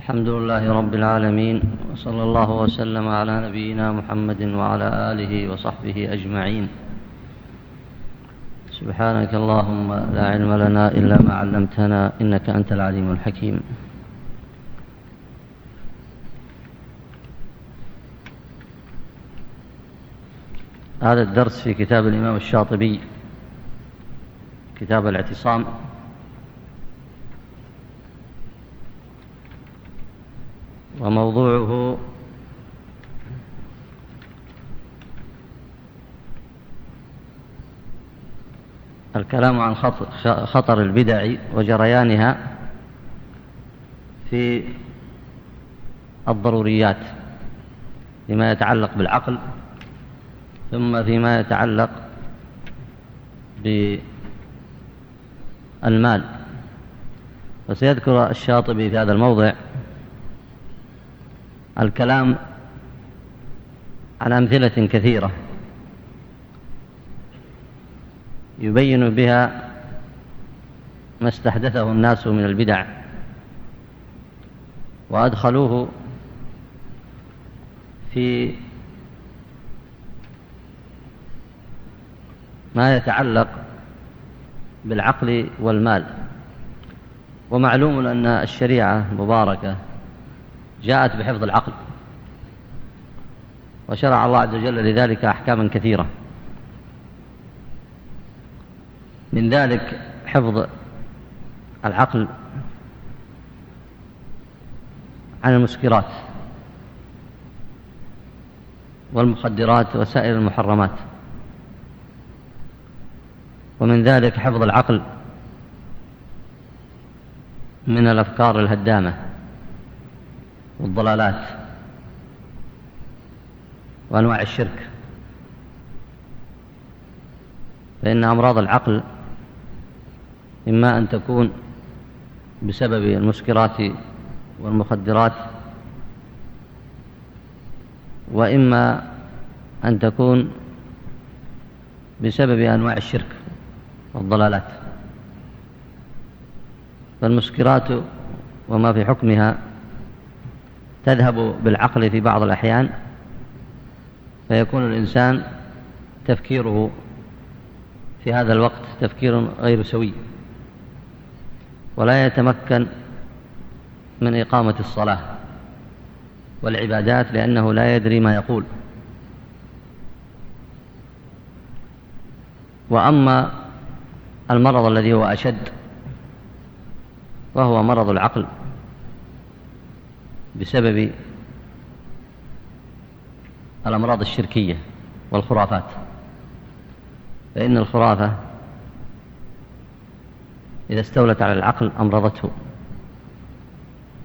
الحمد لله رب العالمين وصلى الله وسلم على نبينا محمد وعلى آله وصحبه أجمعين. سبحانك اللهم لا علم لنا إلا ما علمتنا إنك أنت العليم الحكيم. هذا الدرس في كتاب الإمام الشاطبي كتاب الاعتصام. وموضوعه الكلام عن خطر البدع وجريانها في الضروريات فيما يتعلق بالعقل ثم فيما يتعلق بالمال. وسيذكر الشاطبي في هذا الموضع الكلام عن أمثلة كثيرة يبين بها ما استحدثه الناس من البدع وأدخلوه في ما يتعلق بالعقل والمال ومعلوم أن الشريعة المباركة جاءت بحفظ العقل. وشرع الله عز وجل لذلك أحكاما كثيرة. من ذلك حفظ العقل عن المسكرات والمخدرات وسائر المحرمات. ومن ذلك حفظ العقل من الأفكار الهدامة. والضلالات وأنواع الشرك فإن أمراض العقل إما أن تكون بسبب المسكرات والمخدرات وإما أن تكون بسبب أنواع الشرك والضلالات. فالمسكرات وما في حكمها تذهب بالعقل في بعض الأحيان فيكون الإنسان تفكيره في هذا الوقت تفكير غير سوي ولا يتمكن من إقامة الصلاة والعبادات لأنه لا يدري ما يقول. وأما المرض الذي هو أشد وهو مرض العقل. بسبب الأمراض الشركية والخرافات. فإن الخرافة إذا استولت على العقل أمرضته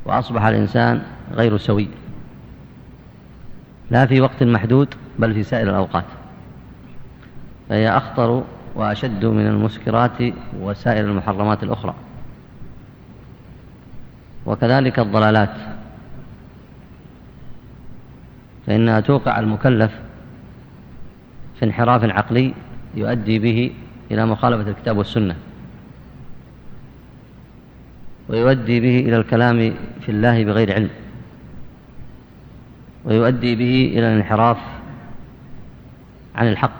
وأصبح الإنسان غير سوي. لا في وقت محدود بل في سائر الأوقات. فهي أخطر وأشد من المسكرات وسائر المحرمات الأخرى. وكذلك الضلالات. فإنها توقع المكلف في انحراف عقلي يؤدي به إلى مخالفة الكتاب والسنة ويؤدي به إلى الكلام في الله بغير علم ويؤدي به إلى الانحراف عن الحق.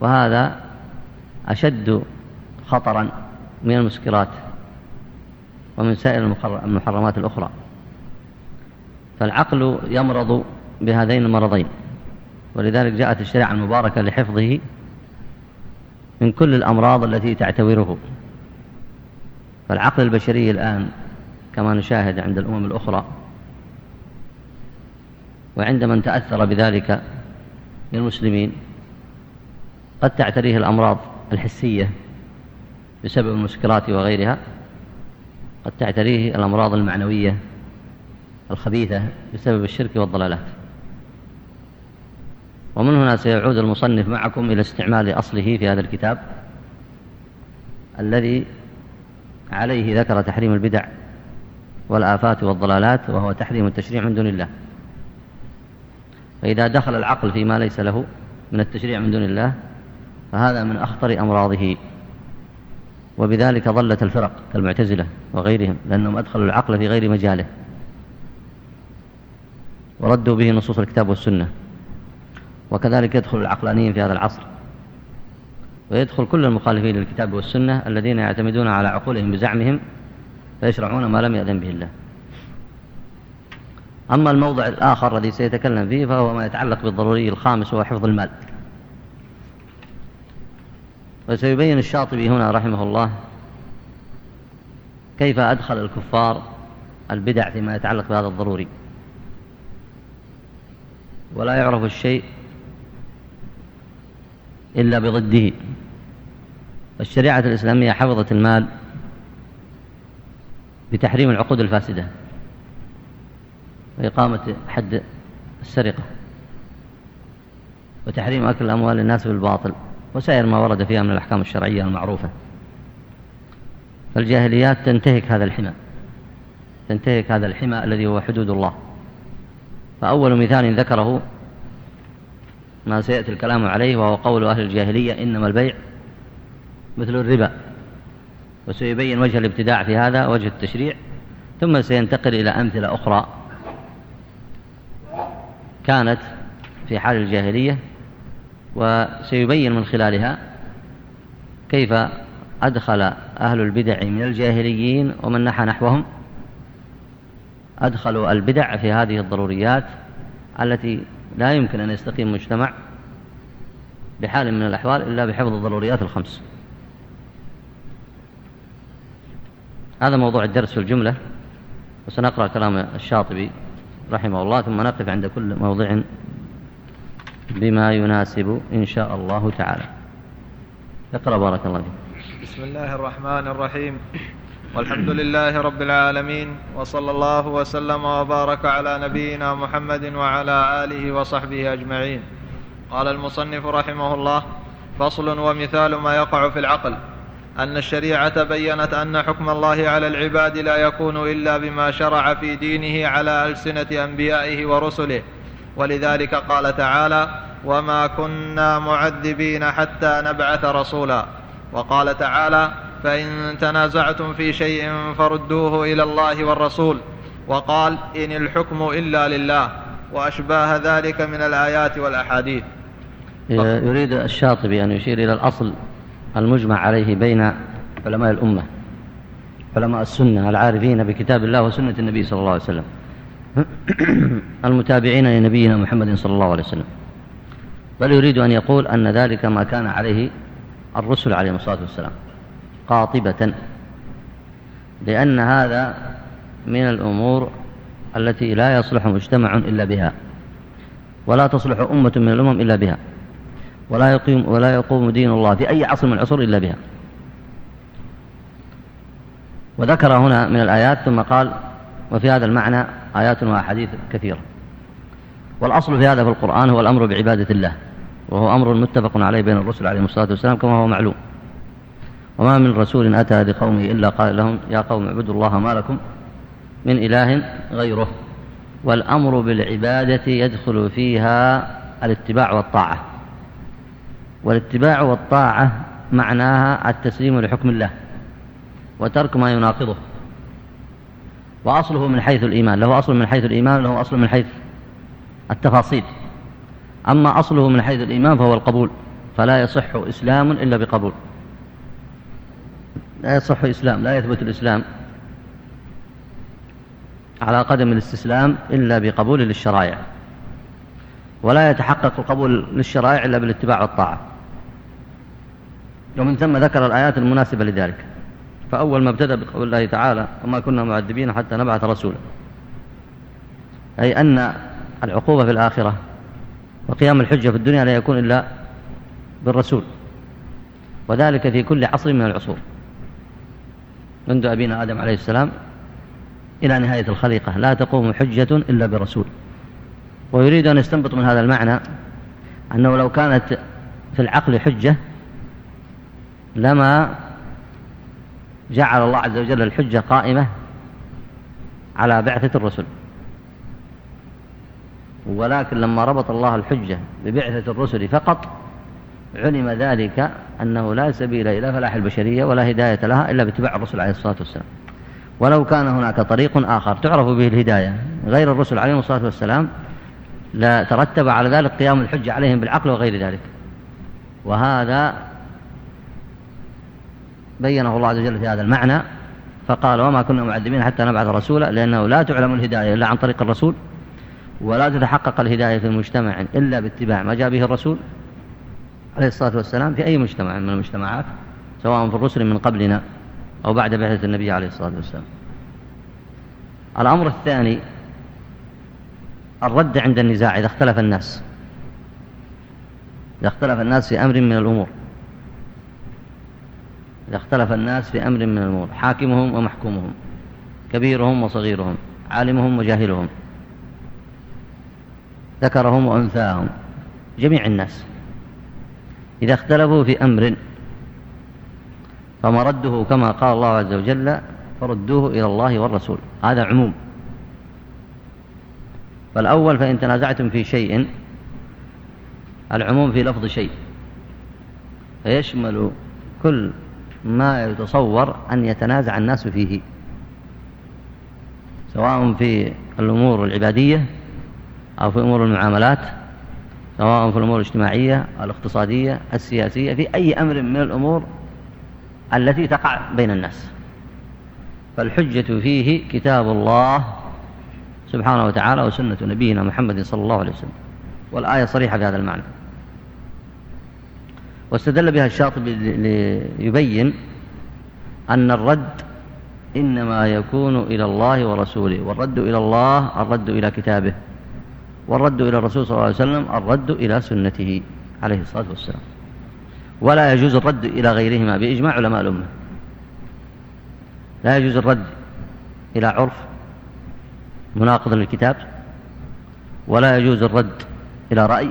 وهذا أشد خطرا من المسكرات ومن سائر المحرمات الأخرى. فالعقل يمرض بهذين المرضين. ولذلك جاءت الشريعة المباركة لحفظه من كل الأمراض التي تعتبره فالعقل البشري الآن كما نشاهد عند الأمم الأخرى وعند من تأثر بذلك للمسلمين قد تعتريه الأمراض الحسية بسبب المسكرات وغيرها قد تعتريه الأمراض المعنوية الخبيثة بسبب الشرك والضلالات. ومن هنا سيعود المصنف معكم إلى استعمال أصله في هذا الكتاب الذي عليه ذكر تحريم البدع والآفات والضلالات وهو تحريم التشريع من دون الله. فإذا دخل العقل فيما ليس له من التشريع من دون الله فهذا من أخطر أمراضه. وبذلك ضلت الفرق كالمعتزلة وغيرهم لأنهم أدخلوا العقل في غير مجاله. وردوا به نصوص الكتاب والسنة. وكذلك يدخل العقلانيين في هذا العصر. ويدخل كل المخالفين للكتاب والسنة الذين يعتمدون على عقولهم بزعمهم فيشرعون ما لم يأذن به الله. أما الموضع الآخر الذي سيتكلم فيه فهو ما يتعلق بالضروري الخامس وهو حفظ المال. وسيبين الشاطبي هنا رحمه الله كيف أدخل الكفار البدع فيما يتعلق بهذا الضروري. ولا يعرف الشيء إلا بضده. الشريعة الإسلامية حفظت المال بتحريم العقود الفاسدة وإقامة حد السرقة وتحريم أكل أموال الناس بالباطل وسائر ما ورد فيها من الأحكام الشرعية المعروفة. فالجاهليات تنتهك هذا الحمى تنتهك هذا الحمى الذي هو حدود الله. فأول مثال ذكره ما سيأتي الكلام عليه وهو قول أهل الجاهلية إنما البيع مثل الربا. وسيبين وجه الابتداع في هذا وجه التشريع ثم سينتقل إلى أمثلة أخرى كانت في حال الجاهلية وسيبين من خلالها كيف أدخل أهل البدع من الجاهليين ومن نحى نحوهم. أدخلوا البدع في هذه الضروريات التي لا يمكن أن يستقيم مجتمع بحال من الأحوال إلا بحفظ الضروريات الخمس. هذا موضوع الدرس في الجملة وسنقرأ كلام الشاطبي رحمه الله ثم نقف عند كل موضع بما يناسب إن شاء الله تعالى. اقرأ بارك الله فيك. بسم الله الرحمن الرحيم. والحمد لله رب العالمين وصلى الله وسلم وبارك على نبينا محمد وعلى آله وصحبه أجمعين. قال المصنف رحمه الله فصل ومثال ما يقع في العقل. أن الشريعة بينت أن حكم الله على العباد لا يكون إلا بما شرع في دينه على ألسنة أنبيائه ورسله. ولذلك قال تعالى وما كنا معذبين حتى نبعث رسولا. وقال تعالى فإن تنازعتم في شيء فردوه إلى الله والرسول وقال إن الحكم إلا لله وأشباه ذلك من الآيات والأحاديث. يريد الشاطبي أن يشير إلى الأصل المجمع عليه بين علماء الأمة علماء السنة العارفين بكتاب الله وسنة النبي صلى الله عليه وسلم المتابعين لنبينا محمد صلى الله عليه وسلم. بل يريد أن يقول أن ذلك ما كان عليه الرسل عليهم الصلاة والسلام. قاطبة. لأن هذا من الأمور التي لا يصلح مجتمع إلا بها ولا تصلح أمة من الأمم إلا بها ولا يقيم ولا يقوم دين الله في أي عصر من العصور إلا بها. وذكر هنا من الآيات ثم قال وفي هذا المعنى آيات وأحاديث كثيرة. والأصل في هذا في القرآن هو الأمر بعبادة الله وهو أمر متفق عليه بين الرسل عليهم الصلاة والسلام كما هو معلوم. وما من رسول أتى لقومه إلا قال لهم يا قوم اعبدوا الله ما لكم من إله غيره والأمر بالعبادة يدخل فيها الاتباع والطاعة. والاتباع والطاعة معناها التسليم لحكم الله وترك ما يناقضه وأصله من حيث الإيمان له أصل من حيث الإيمان له أصل من حيث التفاصيل. أما أصله من حيث الإيمان فهو القبول فلا يصح إسلام إلا بقبول. لا يصح إسلام لا يثبت الإسلام على قدم الاستسلام إلا بقبول للشرائع. ولا يتحقق القبول للشرائع إلا بالاتباع والطاعة. ومن ثم ذكر الآيات المناسبة لذلك. فأول ما ابتدأ بقول الله تعالى وما كنا معذبين حتى نبعث رسولا. أي أن العقوبة في الآخرة وقيام الحجة في الدنيا لا يكون إلا بالرسول. وذلك في كل عصر من العصور. منذ أبينا آدم عليه السلام إلى نهاية الخليقة. لا تقوم حجة إلا برسول. ويريد أن يستنبط من هذا المعنى أنه لو كانت في العقل حجة لما جعل الله عز وجل الحجة قائمة على بعثة الرسل. ولكن لما ربط الله الحجة ببعثة الرسل فقط علم ذلك أنه لا سبيل إلى فلاح البشرية ولا هداية لها إلا باتباع الرسل عليه الصلاة والسلام. ولو كان هناك طريق آخر تعرف به الهداية. غير الرسل عليهم الصلاة والسلام لا ترتب على ذلك قيام الحجة عليهم بالعقل وغير ذلك. وهذا بينه الله عز وجل في هذا المعنى فقال وما كنا معذبين حتى نبعث رسولا لأنه لا تعلم الهداية إلا عن طريق الرسول ولا تتحقق الهداية في مجتمع إلا باتباع ما جاء به الرسول عليه الصلاة والسلام في أي مجتمع من المجتمعات سواء في الرسل من قبلنا أو بعد بعثة النبي عليه الصلاة والسلام. الأمر الثاني الرد عند النزاع إذا اختلف الناس. إذا اختلف الناس في أمر من الأمور. إذا اختلف الناس في أمر من الأمور. حاكمهم ومحكومهم كبيرهم وصغيرهم عالمهم وجاهلهم ذكرهم وأنثاهم جميع الناس. إذا اختلفوا في أمر فمرده كما قال الله عز وجل فردوه إلى الله والرسول. هذا عموم. فالأول فإن تنازعتم في شيء العموم في لفظ شيء. فيشمل كل ما يتصور أن يتنازع الناس فيه. سواء في الأمور العبادية أو في أمور المعاملات سواء في الأمور الاجتماعية الاقتصادية السياسية في أي أمر من الأمور التي تقع بين الناس. فالحجة فيه كتاب الله سبحانه وتعالى وسنة نبينا محمد صلى الله عليه وسلم. والآية صريحة في هذا المعنى. واستدل بها الشاطبي ليبين أن الرد إنما يكون إلى الله ورسوله والرد إلى الله الرد إلى كتابه. والرد إلى الرسول صلى الله عليه وسلم الرد إلى سنته عليه الصلاة والسلام. ولا يجوز الرد إلى غيرهما بإجماع علماء الأمة. لا يجوز الرد إلى عرف مناقض للكتاب ولا يجوز الرد إلى رأي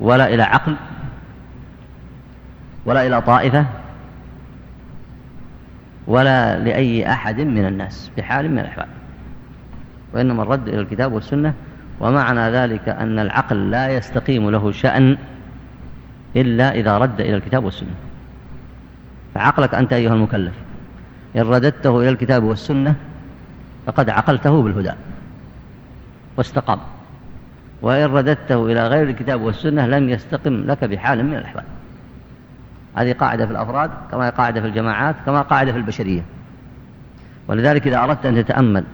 ولا إلى عقل ولا إلى طائفة ولا لأي أحد من الناس بحال من الأحوال. وإنما الرد إلى الكتاب والسنة ومعنى ذلك أن العقل لا يستقيم له شأن إلا إذا رد إلى الكتاب والسنة. فعقلك أنت أيها المكلف. إن رددته إلى الكتاب والسنة فقد عقلته بالهدى واستقام. وإن رددته إلى غير الكتاب والسنة لم يستقم لك بحال من الأحوال. هذه قاعدة في الأفراد كما قاعدة في الجماعات كما قاعدة في البشرية. ولذلك إذا أردت أن تتأمل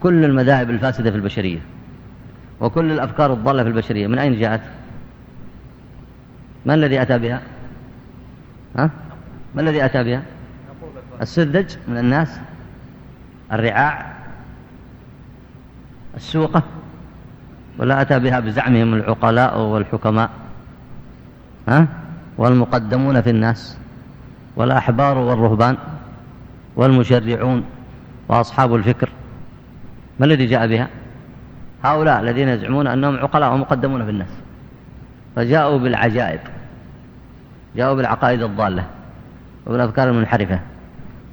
كل المذاهب الفاسدة في البشرية وكل الأفكار الضالة في البشرية من أين جاءت؟ ما الذي أتى بها؟ ها؟ ما الذي أتى بها؟ السذج من الناس الرعاع السوقة ولا أتى بها بزعمهم العقلاء والحكماء ها؟ والمقدمون في الناس والأحبار والرهبان والمشرعون وأصحاب الفكر. ما الذي جاء بها؟ هؤلاء الذين يزعمون أنهم عقلاء ومقدمون في الناس. فجاءوا بالعجائب. جاءوا بالعقائد الضالة وبالأفكار المنحرفة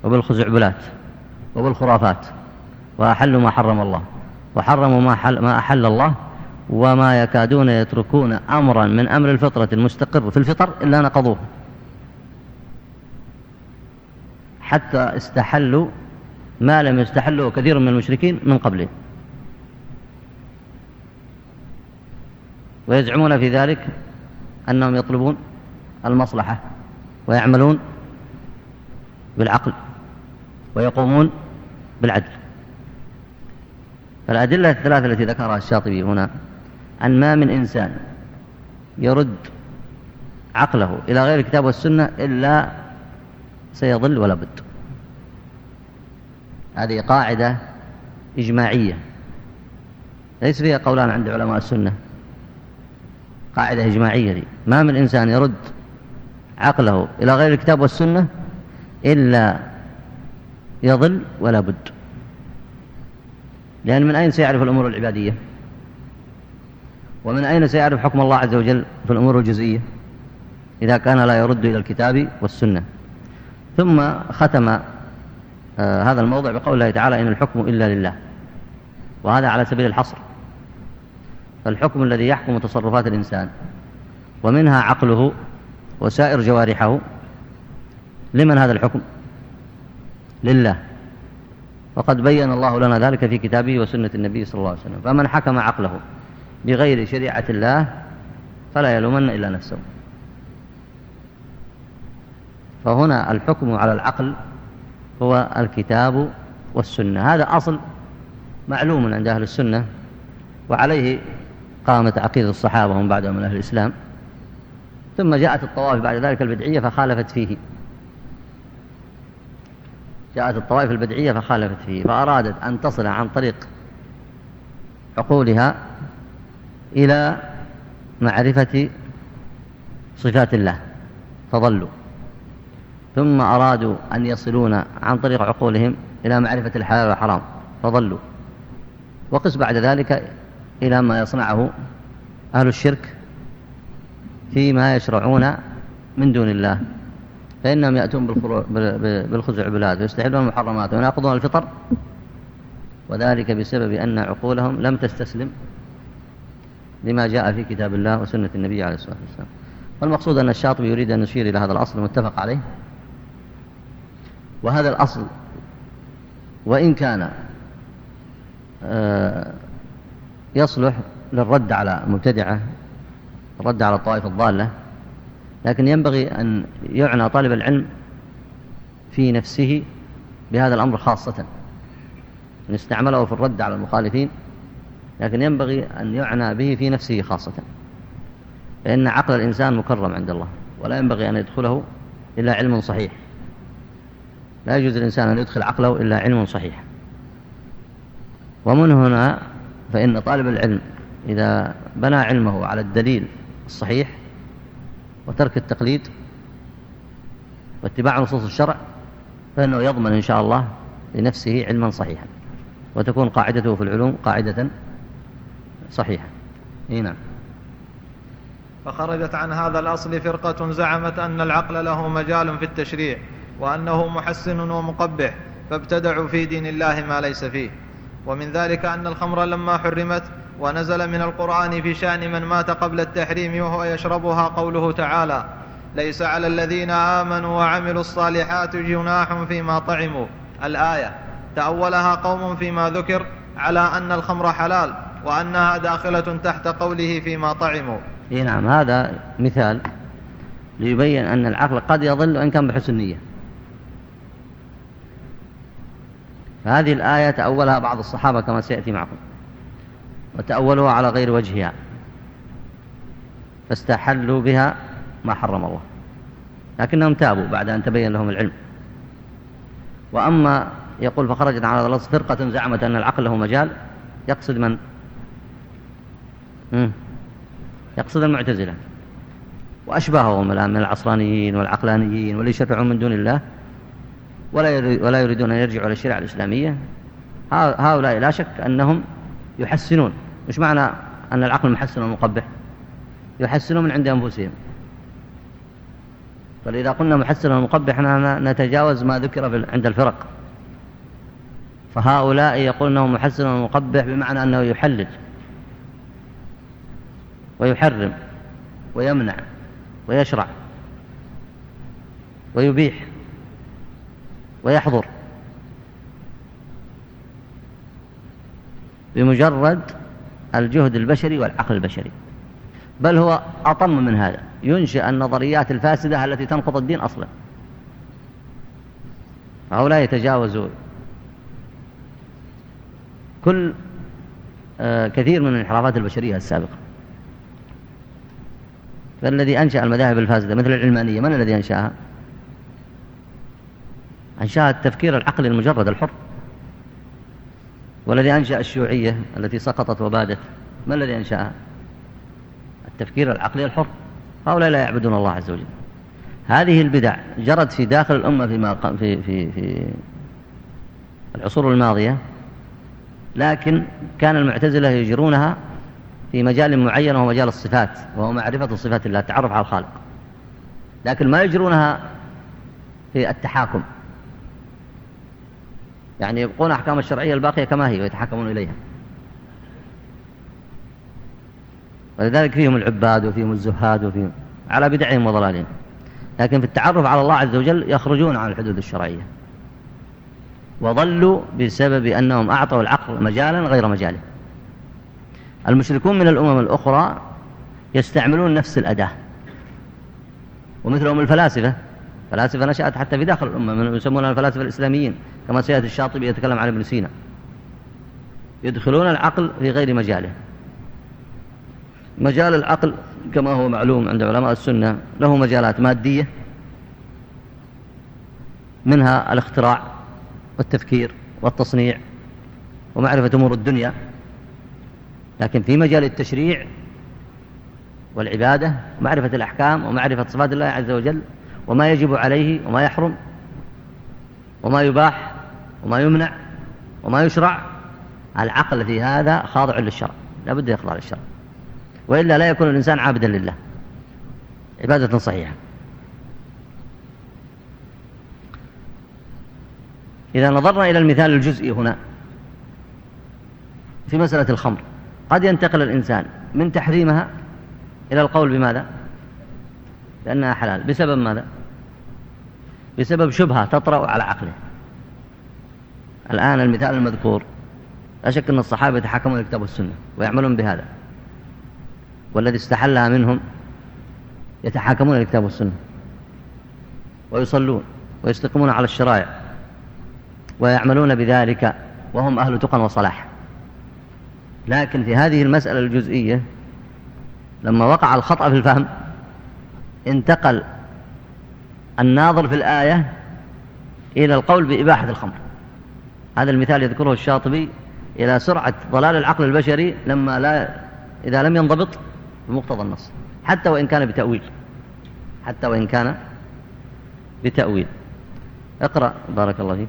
وبالخزعبلات وبالخرافات. وأحلوا ما حرم الله. وحرموا ما, حل ما أحل الله وما يكادون يتركون أمرا من أمر الفطرة المستقر في الفطر إلا نقضوه. حتى استحلوا ما لم يستحله كثير من المشركين من قبله ويزعمون في ذلك أنهم يطلبون المصلحة ويعملون بالعقل ويقومون بالعدل. فالأدلة الثلاثة التي ذكرها الشاطبي هنا أن ما من إنسان يرد عقله إلى غير الكتاب والسنة إلا سيضل ولا بد. هذه قاعدة إجماعية ليس فيها قولان عند علماء السنة. قاعدة إجماعية دي. ما من إنسان يرد عقله إلى غير الكتاب والسنة إلا يضل ولا بد. لأن من أين سيعرف الأمور العبادية؟ ومن أين سيعرف حكم الله عز وجل في الأمور الجزئية؟ إذا كان لا يرد إلى الكتاب والسنة. ثم ختم آه هذا الموضع بقول الله تعالى إن الحكم إلا لله. وهذا على سبيل الحصر. فالحكم الذي يحكم تصرفات الإنسان ومنها عقله وسائر جوارحه لمن هذا الحكم؟ لله. وقد بين الله لنا ذلك في كتابه وسنة النبي صلى الله عليه وسلم. فمن حكم عقله بغير شريعة الله فلا يلومن إلا نفسه. فهنا الحكم على العقل هو الكتاب والسنة. هذا أصل معلوم عند أهل السنة وعليه قامت عقيدة الصحابة ومن بعدهم من أهل الإسلام. ثم جاءت الطوائف بعد ذلك البدعية فخالفت فيه. جاءت الطوائف البدعية فخالفت فيه فأرادت أن تصل عن طريق عقولها إلى معرفة صفات الله فضلوا. ثم أرادوا أن يصلون عن طريق عقولهم إلى معرفة الحلال والحرام فضلوا. وقس بعد ذلك إلى ما يصنعه أهل الشرك فيما يشرعون من دون الله. فإنهم يأتون بالخزع بالهذا ويستحلون المحرمات ويناقضون الفطر. وذلك بسبب أن عقولهم لم تستسلم لما جاء في كتاب الله وسنة النبي عليه الصلاة والسلام. والمقصود أن الشاطبي يريد أن يشير إلى هذا الأصل المتفق عليه. وهذا الأصل وإن كان آه، يصلح للرد على مبتدعة الرد على الطائفة الضالة لكن ينبغي أن يعنى طالب العلم في نفسه بهذا الأمر خاصة. أن يستعمله في الرد على المخالفين لكن ينبغي أن يعنى به في نفسه خاصة. لأن عقل الإنسان مكرم عند الله ولا ينبغي أن يدخله إلا علم صحيح. لا يجوز الإنسان أن يدخل عقله إلا علم صحيح. ومن هنا فإن طالب العلم إذا بنى علمه على الدليل الصحيح وترك التقليد واتباع نصوص الشرع فإنه يضمن إن شاء الله لنفسه علما صحيحا وتكون قاعدته في العلوم قاعدة صحيحة. نعم. فخرجت عن هذا الأصل فرقة زعمت أن العقل له مجال في التشريع وأنه محسن ومقبح فابتدعوا في دين الله ما ليس فيه. ومن ذلك أن الخمر لما حرمت ونزل من القرآن في شأن من مات قبل التحريم وهو يشربها قوله تعالى ليس على الذين آمنوا وعملوا الصالحات جناح فيما طعموا. الآية تأولها قوم فيما ذكر على أن الخمر حلال وأنها داخلة تحت قوله فيما طعموا. نعم هذا مثال ليبين أن العقل قد يضل وإن كان بحسن نية. فهذه الآية تأولها بعض الصحابة كما سيأتي معكم. وتأولوها على غير وجهها. فاستحلوا بها ما حرم الله. لكنهم تابوا بعد أن تبين لهم العلم. وأما يقول فخرجت على هذا فرقة زعمت أن العقل له مجال يقصد من؟ يقصد المعتزلة. وأشباههم الآن من العصرانيين والعقلانيين واللي يشرعون من دون الله. ولا يريدون أن يرجعوا إلى الشريعة الإسلامية. هؤلاء لا شك أنهم يحسنون. مش معنى أن العقل محسن ومقبح. يحسنون من عند أنفسهم. فإذا قلنا محسن ومقبح نتجاوز ما ذكر عند الفرق. فهؤلاء يقول أنه محسن ومقبح بمعنى أنه يحلل. ويحرم. ويمنع. ويشرع. ويبيح. ويحضر. بمجرد الجهد البشري والعقل البشري. بل هو أطم من هذا. ينشئ النظريات الفاسدة التي تنقض الدين أصلا. هؤلاء يتجاوزون كل آه، كثير من الانحرافات البشرية السابقة. فالذي أنشأ المذاهب الفاسدة مثل العلمانية من الذي أنشأها؟ أنشأ التفكير العقلي المجرد الحر. والذي أنشأ الشيوعية التي سقطت وبادت ما الذي أنشأها التفكير العقلي الحر. هؤلاء لا يعبدون الله عز وجل. هذه البدع جرت في داخل الأمة فيما في في في العصور الماضية لكن كان المعتزلة يجرونها في مجال معين وهو مجال الصفات وهو معرفة صفات الله التعرف على الخالق. لكن ما يجرونها في التحاكم. يعني يبقون أحكام الشرعية الباقية كما هي ويتحكمون إليها. ولذلك فيهم العباد وفيهم الزهاد وفيهم على بدعهم وضلالهم. لكن في التعرف على الله عز وجل يخرجون عن الحدود الشرعية. وضلوا بسبب أنهم أعطوا العقل مجالا غير مجاله. المشركون من الأمم الأخرى يستعملون نفس الأداة. ومثلهم الفلاسفة. فلاسفة نشأت حتى في داخل الأمة يسمونها الفلاسفة الإسلاميين. كما سيأتي الشاطبي يتكلم عن ابن سينا. يدخلون العقل في غير مجاله. مجال العقل كما هو معلوم عند علماء السنة له مجالات مادية منها الاختراع والتفكير والتصنيع ومعرفة أمور الدنيا. لكن في مجال التشريع والعبادة ومعرفة الأحكام ومعرفة صفات الله عز وجل وما يجب عليه وما يحرم وما يباح وما يمنع وما يشرع العقل في هذا خاضع للشرع لا بد يخضع للشرع وإلا لا يكون الإنسان عابدا لله. عبادة صحيحة. إذا نظرنا إلى المثال الجزئي هنا في مسألة الخمر. قد ينتقل الإنسان من تحريمها إلى القول بماذا؟ لأنها حلال. بسبب ماذا؟ بسبب شبهة تطرأ على عقله. الآن المثال المذكور. لا شك أن الصحابة يتحكمون الكتاب والسنة ويعملون بهذا. والذي استحلها منهم يتحاكمون الكتاب والسنة ويصلون ويستقيمون على الشرائع ويعملون بذلك وهم أهل تقى وصلاح. لكن في هذه المسألة الجزئية لما وقع الخطأ في الفهم انتقل الناظر في الآية إلى القول بإباحة الخمر. هذا المثال يذكره الشاطبي إلى سرعة ضلال العقل البشري لما لا إذا لم ينضبط بمقتضى النص حتى وإن كان بتأويل حتى وإن كان بتأويل. اقرأ بارك الله فيك.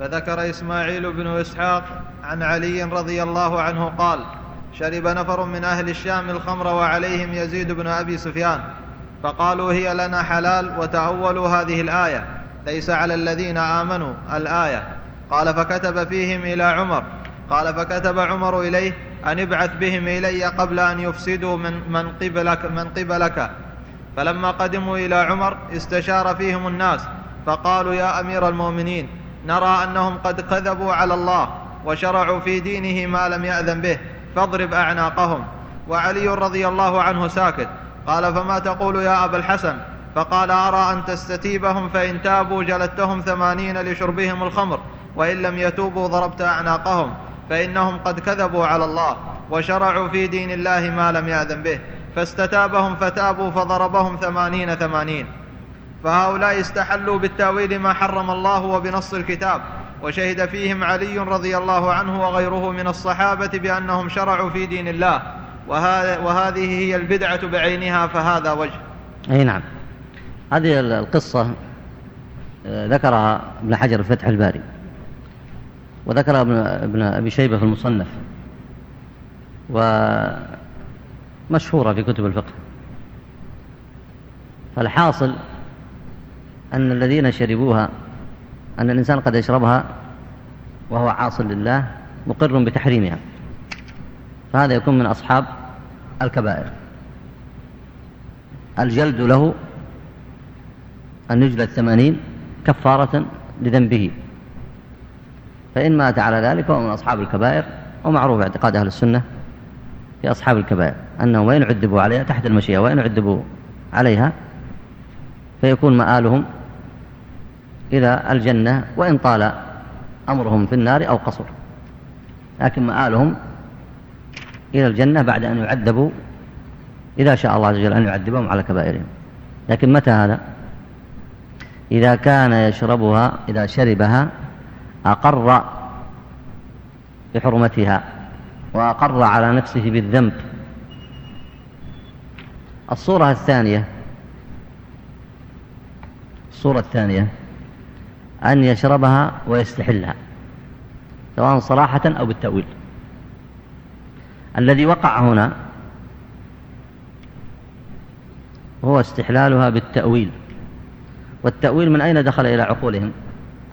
فذكر إسماعيل بن إسحاق عن علي رضي الله عنه قال شرب نفر من أهل الشام الخمر وعليهم يزيد بن أبي سفيان فقالوا هي لنا حلال وتأولوا هذه الآية ليس على الذين آمنوا الآية. قال فكتب فيهم إلى عمر. قال فكتب عمر إليه أن ابعث بهم إلي قبل أن يفسدوا من, من, قبلك, من قبلك. فلما قدموا إلى عمر استشار فيهم الناس فقالوا يا أمير المؤمنين نرى أنهم قد كذبوا على الله وشرعوا في دينه ما لم يأذن به فاضرب أعناقهم. وعلي رضي الله عنه ساكت. قال فما تقول يا أبا الحسن؟ فقال أرى أن تستتيبهم فإن تابوا جلدتهم ثمانين لشربهم الخمر. وإن لم يتوبوا ضربت أعناقهم فإنهم قد كذبوا على الله وشرعوا في دين الله ما لم يأذن به. فاستتابهم فتابوا فضربهم ثمانين ثمانين. فهؤلاء استحلوا بالتأويل ما حرم الله وبنص الكتاب وشهد فيهم علي رضي الله عنه وغيره من الصحابة بأنهم شرعوا في دين الله وهذه هي البدعة بعينها فهذا وجه. أي نعم. هذه القصة آه، ذكرها ابن حجر في فتح الباري. وذكرها ابن, ابن ابي شيبة في المصنف ومشهورة في كتب الفقه. فالحاصل أن الذين شربوها أن الإنسان قد يشربها وهو عاص لله مقر بتحريمها. فهذا يكون من أصحاب الكبائر. الجلد له أن يجلد ثمانين كفارة لذنبه. فإن مات على ذلك فهو من أصحاب الكبائر ومعروف اعتقاد أهل السنة في أصحاب الكبائر أنهم وإن عذبوا عليها تحت المشيئة وإن عذبوا عليها فيكون مآلهم إلى الجنة وإن طال أمرهم في النار أو قصر. لكن مآلهم إلى الجنة بعد أن يعذبوا إذا شاء الله عز وجل أن يعذبهم على كبائرهم. لكن متى هذا؟ إذا كان يشربها إذا شربها أقر بحرمتها وأقر على نفسه بالذنب. الصورة الثانية الصورة الثانية أن يشربها ويستحلها سواء صراحة أو بالتأويل. الذي وقع هنا هو استحلالها بالتأويل. والتأويل من أين دخل إلى عقولهم؟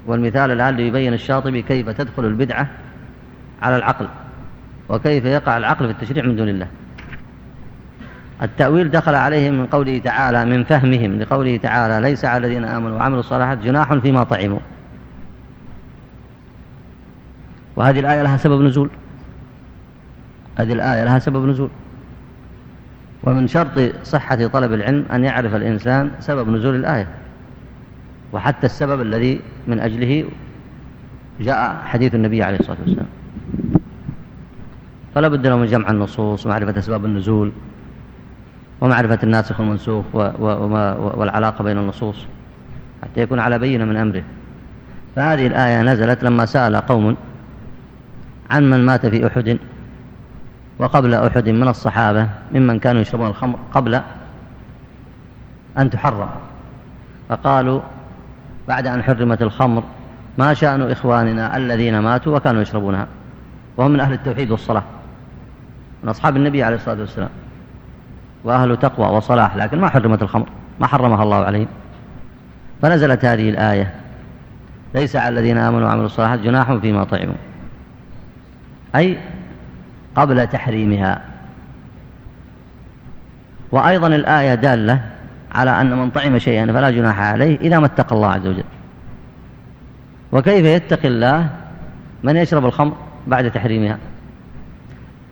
والمثال الآن ليبين الشاطبي كيف تدخل البدعة على العقل وكيف يقع العقل في التشريع من دون الله. التأويل دخل عليهم من قوله تعالى من فهمهم لقوله تعالى ليس على الذين آمنوا وعملوا الصالحات جناح فيما طعموا. وهذه الآية لها سبب نزول. هذه الآية لها سبب نزول. ومن شرط صحة طلب العلم أن يعرف الإنسان سبب نزول الآية. وحتى السبب الذي من أجله جاء حديث النبي عليه الصلاة والسلام. فلا بد له من جمع النصوص ومعرفة أسباب النزول ومعرفة الناسخ والمنسوخ والعلاقة بين النصوص حتى يكون على بينة من أمره. فهذه الآية نزلت لما سأل قوم عن من مات في أحد وقبل أحد من الصحابة ممن كانوا يشربون الخمر قبل أن تحرم. فقالوا بعد أن حرمت الخمر ما شأن إخواننا الذين ماتوا وكانوا يشربونها. وهم من أهل التوحيد والصلاة من أصحاب النبي عليه الصلاة والسلام وأهل تقوى وصلاح لكن ما حرمت الخمر ما حرمها الله عليهم. فنزلت هذه الآية ليس على الذين آمنوا وعملوا الصالحات جناح فيما طعموا. أي قبل تحريمها. وأيضا الآية دالة على أن من طعم شيئا فلا جناح عليه إذا ما اتقى الله عز وجل. وكيف يتقي الله من يشرب الخمر بعد تحريمها؟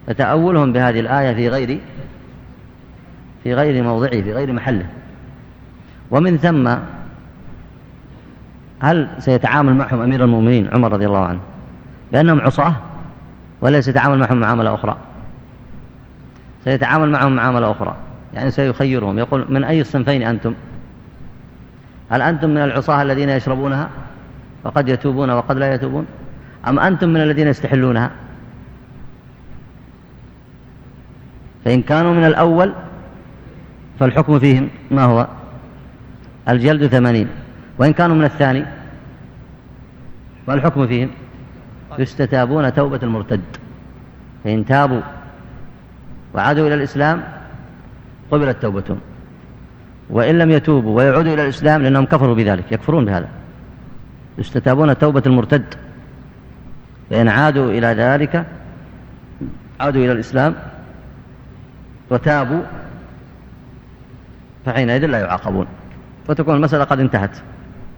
فتأولهم بهذه الآية في غير في غير موضعه في غير محله. ومن ثم هل سيتعامل معهم أمير المؤمنين عمر رضي الله عنه بأنهم عصاة ولا سيتعامل معهم معاملة أخرى؟ سيتعامل معهم معاملة أخرى. يعني سيخيرهم. يقول من أي الصنفين أنتم؟ هل أنتم من العصاة الذين يشربونها وقد يتوبون وقد لا يتوبون؟ أم أنتم من الذين يستحلونها؟ فإن كانوا من الأول فالحكم فيهم ما هو؟ الجلد ثمانين. وإن كانوا من الثاني فالحكم فيهم يستتابون توبة المرتد. فإن تابوا وعادوا إلى الإسلام قبلت توبتهم. وإن لم يتوبوا ويعودوا إلى الإسلام لأنهم كفروا بذلك يكفرون بهذا. يستتابون توبة المرتد. فإن عادوا إلى ذلك عادوا إلى الإسلام وتابوا فحينئذ لا يعاقبون. وتكون المسألة قد انتهت.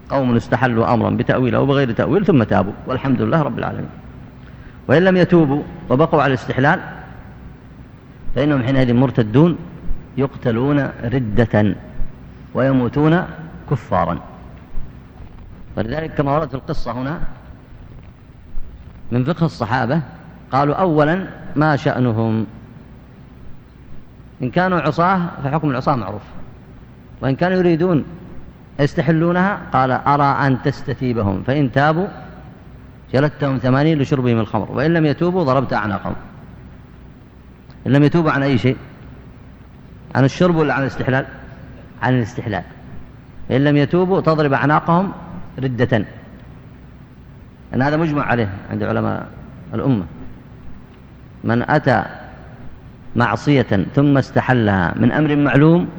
قوم استحلوا أمرا بتأويل أو بغير تأويل ثم تابوا. والحمد لله رب العالمين. وإن لم يتوبوا وبقوا على الاستحلال فإنهم حينئذ مرتدون. يقتلون ردة ويموتون كفارا. ولذلك كما ورد في القصة هنا من فقه الصحابة قالوا أولا ما شأنهم؟ إن كانوا عصاة فحكم العصاة معروف. وإن كانوا يريدون يستحلونها قال أرى أن تستتيبهم فإن تابوا جلدتهم ثمانين لشربهم الخمر وإن لم يتوبوا ضربت أعناقهم. إن لم يتوبوا عن أي شيء. عن الشرب ولا عن الاستحلال؟ عن الاستحلال. إن لم يتوبوا تضرب أعناقهم ردة. أن هذا مجمع عليه عند علماء الأمة. من أتى معصية ثم استحلها من أمر معلوم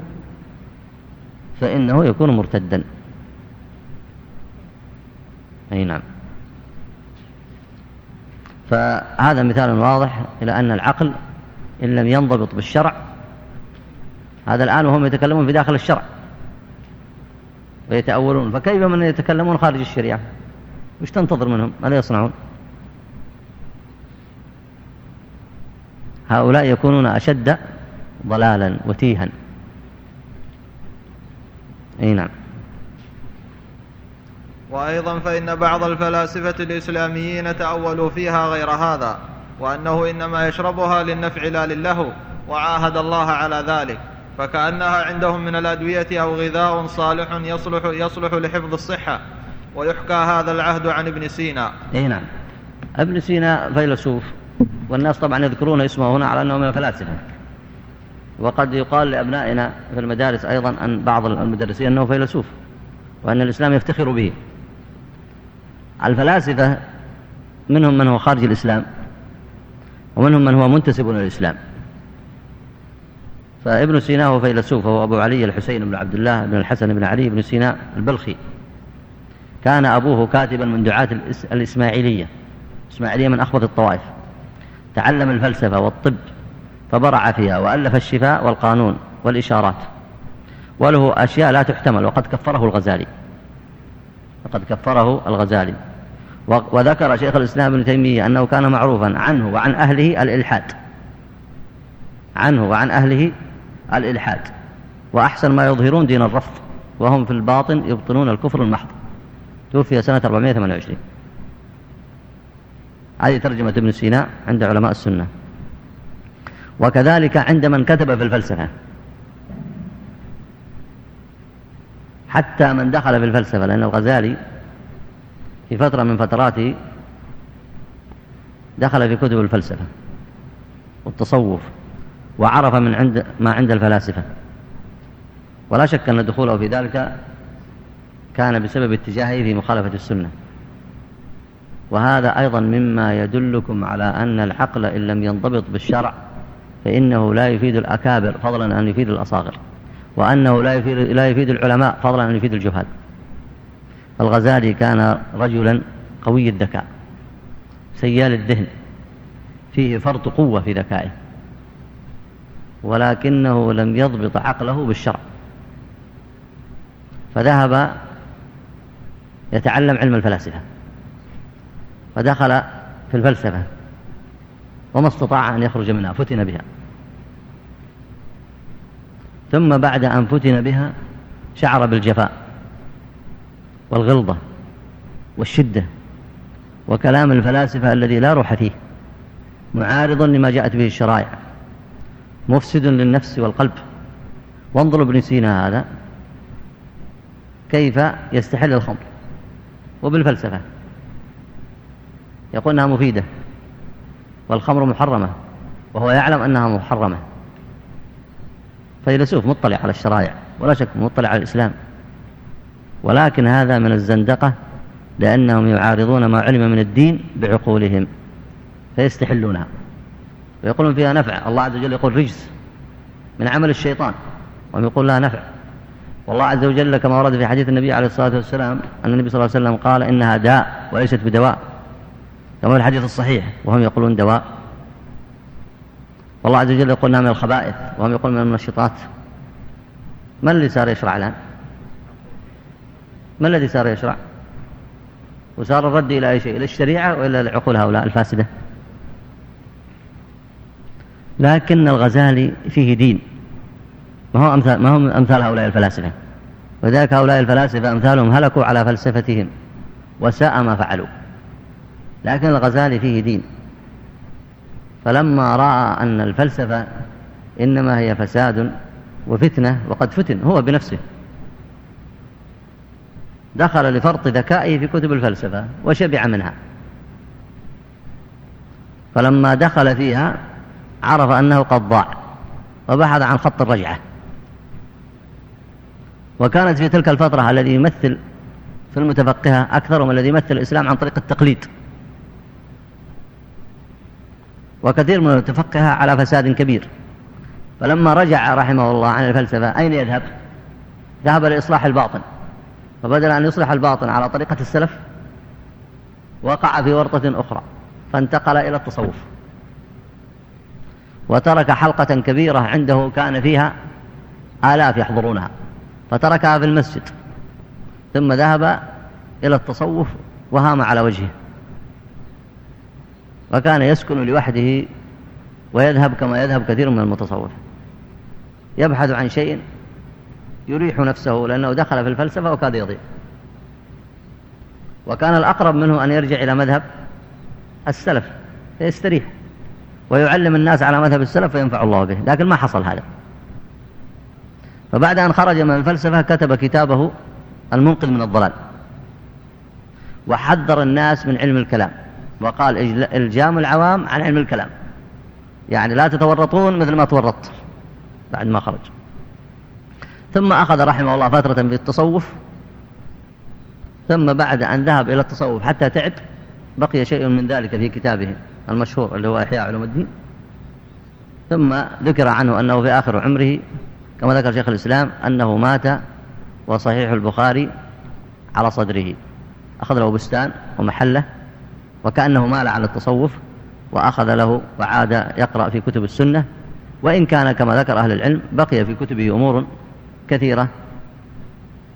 فإنه يكون مرتدا. أي نعم. فهذا مثال واضح إلى أن العقل إن لم ينضبط بالشرع هذا الآن وهم يتكلمون في داخل الشرع. ويتأولون. فكيف من يتكلمون خارج الشريعة؟ وش تنتظر منهم؟ ماذا يصنعون؟ هؤلاء يكونون أشد ضلالا وتيها. أي نعم. وأيضا فإن بعض الفلاسفة الإسلاميين تأولوا فيها غير هذا وأنه إنما يشربها للنفع لا لله وعاهد الله على ذلك. فكأنها عندهم من الأدوية أو غذاء صالح يصلح, يصلح لحفظ الصحة ويحكى هذا العهد عن ابن سينا. أي نعم. ابن سينا فيلسوف والناس طبعا يذكرون اسمه هنا على أنه من الفلاسفة. وقد يقال لأبنائنا في المدارس أيضا أن بعض المدرسين أنه فيلسوف وأن الإسلام يفتخر به. الفلاسفة منهم من هو خارج الإسلام ومنهم من هو منتسب إلى الإسلام. فابن سينا هو فيلسوف هو أبو علي الحسين بن عبد الله بن الحسن بن علي بن سينا البلخي. كان أبوه كاتبا من دعاة الإسماعيلية. إسماعيلية من أخبط الطوائف. تعلم الفلسفة والطب فبرع فيها وألف الشفاء والقانون والإشارات. وله أشياء لا تحتمل وقد كفره الغزالي. وقد كفره الغزالي. وذكر شيخ الإسلام ابن تيمية أنه كان معروفا عنه وعن أهله الإلحاد. عنه وعن أهله الإلحاد وأحسن ما يظهرون دين الرفض وهم في الباطن يبطنون الكفر المحض. توفي سنة 428 هذه ترجمة ابن سينا عند علماء السنة. وكذلك عند من كتب في الفلسفة. حتى من دخل في الفلسفة لأن الغزالي في فترة من فتراته دخل في كتب الفلسفة والتصوف. وعرف من عند ما عند الفلاسفة. ولا شك أن دخوله في ذلك كان بسبب اتجاهه في مخالفة السنة. وهذا أيضا مما يدلكم على أن العقل إن لم ينضبط بالشرع فإنه لا يفيد الأكابر فضلا أن يفيد الأصاغر وأنه لا يفيد, لا يفيد العلماء فضلا أن يفيد الجهاد. الغزالي كان رجلا قوي الذكاء سيال الذهن فيه فرط قوة في ذكائه. ولكنه لم يضبط عقله بالشرع. فذهب يتعلم علم الفلاسفة فدخل في الفلسفة وما استطاع أن يخرج منها فتن بها. ثم بعد أن فتن بها شعر بالجفاء والغلظة والشدة وكلام الفلاسفة الذي لا روح فيه معارض لما جاءت به الشرائع. مفسد للنفس والقلب. وانظر ابن سينا هذا كيف يستحل الخمر. وبالفلسفة يقول أنها مفيدة والخمر محرمة وهو يعلم أنها محرمة. فيلسوف مطلع على الشرائع ولا شك مطلع على الإسلام. ولكن هذا من الزندقة لأنهم يعارضون ما علم من الدين بعقولهم فيستحلونها. ويقولون فيها نفع. الله عز وجل يقول رجس من عمل الشيطان وهم يقول لها نفع. والله عز وجل كما ورد في حديث النبي عليه الصلاة والسلام أن النبي صلى الله عليه وسلم قال إنها داء وليست بدواء. كما في الحديث الصحيح وهم يقولون دواء. والله عز وجل يقول إنها من الخبائث وهم يقولون من المنشطات من اللي صار يشرع الآن؟ ما الذي صار يشرع؟ وصار الرد إلى أي شيء؟ إلى الشريعة وإلى العقول هؤلاء الفاسدة؟ لكن الغزالي فيه دين. ما هو أمثال, ما هم أمثال هؤلاء الفلاسفة. وذلك هؤلاء الفلاسفة أمثالهم هلكوا على فلسفتهم وساء ما فعلوا. لكن الغزالي فيه دين. فلما رأى أن الفلسفة إنما هي فساد وفتنة وقد فتن هو بنفسه. دخل لفرط ذكائه في كتب الفلسفة وشبع منها. فلما دخل فيها عرف أنه قد ضاع وبحث عن خط الرجعة. وكانت في تلك الفترة الذي يمثل في المتفقهة أكثرهم الذي يمثل الإسلام عن طريق التقليد. وكثير من المتفقهة على فساد كبير. فلما رجع رحمه الله عن الفلسفة أين يذهب؟ ذهب لإصلاح الباطن. فبدل أن يصلح الباطن على طريقة السلف وقع في ورطة أخرى فانتقل إلى التصوف. وترك حلقة كبيرة عنده كان فيها آلاف يحضرونها فتركها في المسجد ثم ذهب إلى التصوف وهام على وجهه. وكان يسكن لوحده ويذهب كما يذهب كثير من المتصوف. يبحث عن شيء يريح نفسه لأنه دخل في الفلسفة وكاد يضيع. وكان الأقرب منه أن يرجع إلى مذهب السلف فيستريح. ويعلم الناس على مذهب السلف فينفع الله به لكن ما حصل هذا. فبعد أن خرج من الفلسفة كتب كتابه المنقذ من الضلال. وحذر الناس من علم الكلام. وقال إلجام العوام عن علم الكلام. يعني لا تتورطون مثل ما تورطت بعد ما خرج. ثم أخذ رحمه الله فترة في التصوف ثم بعد أن ذهب إلى التصوف حتى تعب بقي شيء من ذلك في كتابه. المشهور اللي هو إحياء علوم الدين. ثم ذكر عنه أنه في آخر عمره كما ذكر شيخ الإسلام أنه مات وصحيح البخاري على صدره. أخذ له بستان ومحلة وكأنه مال على التصوف وأخذ له وعاد يقرأ في كتب السنة. وإن كان كما ذكر أهل العلم بقي في كتبه أمور كثيرة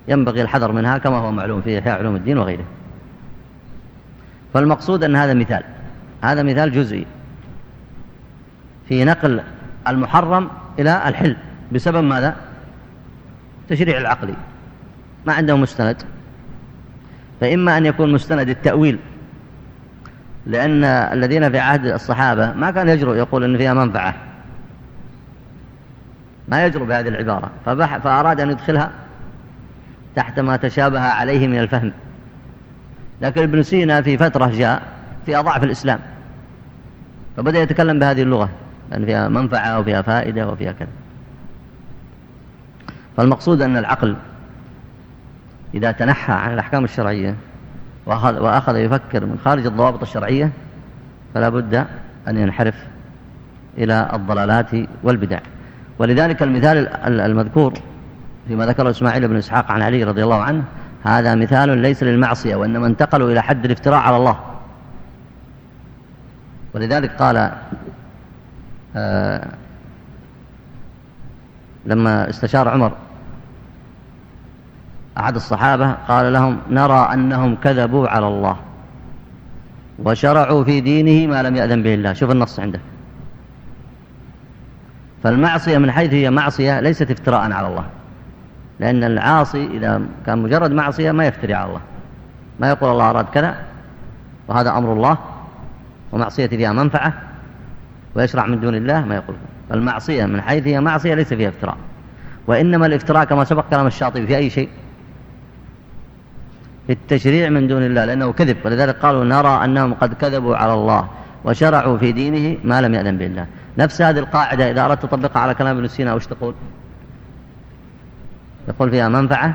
ينبغي الحذر منها كما هو معلوم في إحياء علوم الدين وغيره. فالمقصود أن هذا مثال. هذا مثال جزئي. في نقل المحرم إلى الحل. بسبب ماذا؟ تشريع العقلي. ما عنده مستند. فإما أن يكون مستند التأويل. لأن الذين في عهد الصحابة ما كان يجرؤ يقول أن فيها منفعة. ما يجرؤ بهذه العبارة. فأراد أن يدخلها تحت ما تشابه عليه من الفهم. لكن ابن سينا في فترة جاء في أضعف الإسلام. فبدأ يتكلم بهذه اللغة لأن فيها منفعة وفيها فائدة وفيها كذا. فالمقصود أن العقل إذا تنحى عن الأحكام الشرعية وأخذ, وأخذ يفكر من خارج الضوابط الشرعية فلا بد أن ينحرف إلى الضلالات والبدع. ولذلك المثال المذكور فيما ذكر إسماعيل بن إسحاق عن علي رضي الله عنه هذا مثال ليس للمعصية وإنما انتقلوا إلى حد الافتراء على الله. ولذلك قال آه لما استشار عمر أحد الصحابة قال لهم نرى أنهم كذبوا على الله وشرعوا في دينه ما لم يأذن به الله. شوف النص عندك فالمعصية من حيث هي معصية ليست افتراء على الله لأن العاصي إذا كان مجرد معصية ما يفتري على الله. ما يقول الله أراد كذا وهذا أمر الله. ومعصية فيها منفعة ويشرع من دون الله ما يقول. فالمعصية من حيث هي معصية ليس فيها افتراء. وإنما الافتراء كما سبق كلام الشاطبي في أي شيء؟ في التشريع من دون الله لأنه كذب. ولذلك قالوا نرى أنهم قد كذبوا على الله وشرعوا في دينه ما لم يأذن به الله نفس هذه القاعدة إذا أردت تطبقها على كلام ابن سينا وش تقول؟ يقول فيها منفعة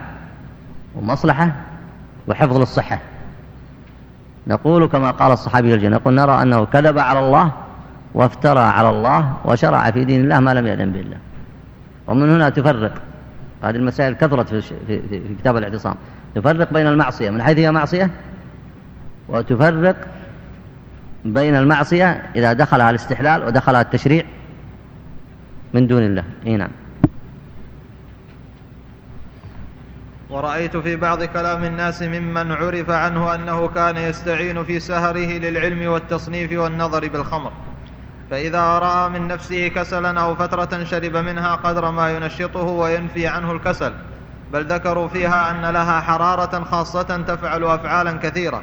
ومصلحة وحفظ للصحة. نقول كما قال الصحابي الجن نقول نرى أنه كذب على الله وافترى على الله وشرع في دين الله ما لم يأذن به الله ومن هنا تفرق هذه المسائل كثرت في, في, في كتاب الاعتصام. تفرق بين المعصية من حيث هي معصية وتفرق بين المعصية إذا دخلها الاستحلال ودخلها التشريع من دون الله. إي نعم. ورأيت في بعض كلام الناس ممن عرف عنه أنه كان يستعين في سهره للعلم والتصنيف والنظر بالخمر. فإذا رأى من نفسه كسلا أو فترة شرب منها قدر ما ينشطه وينفي عنه الكسل. بل ذكروا فيها أن لها حرارة خاصة تفعل أفعالا كثيرة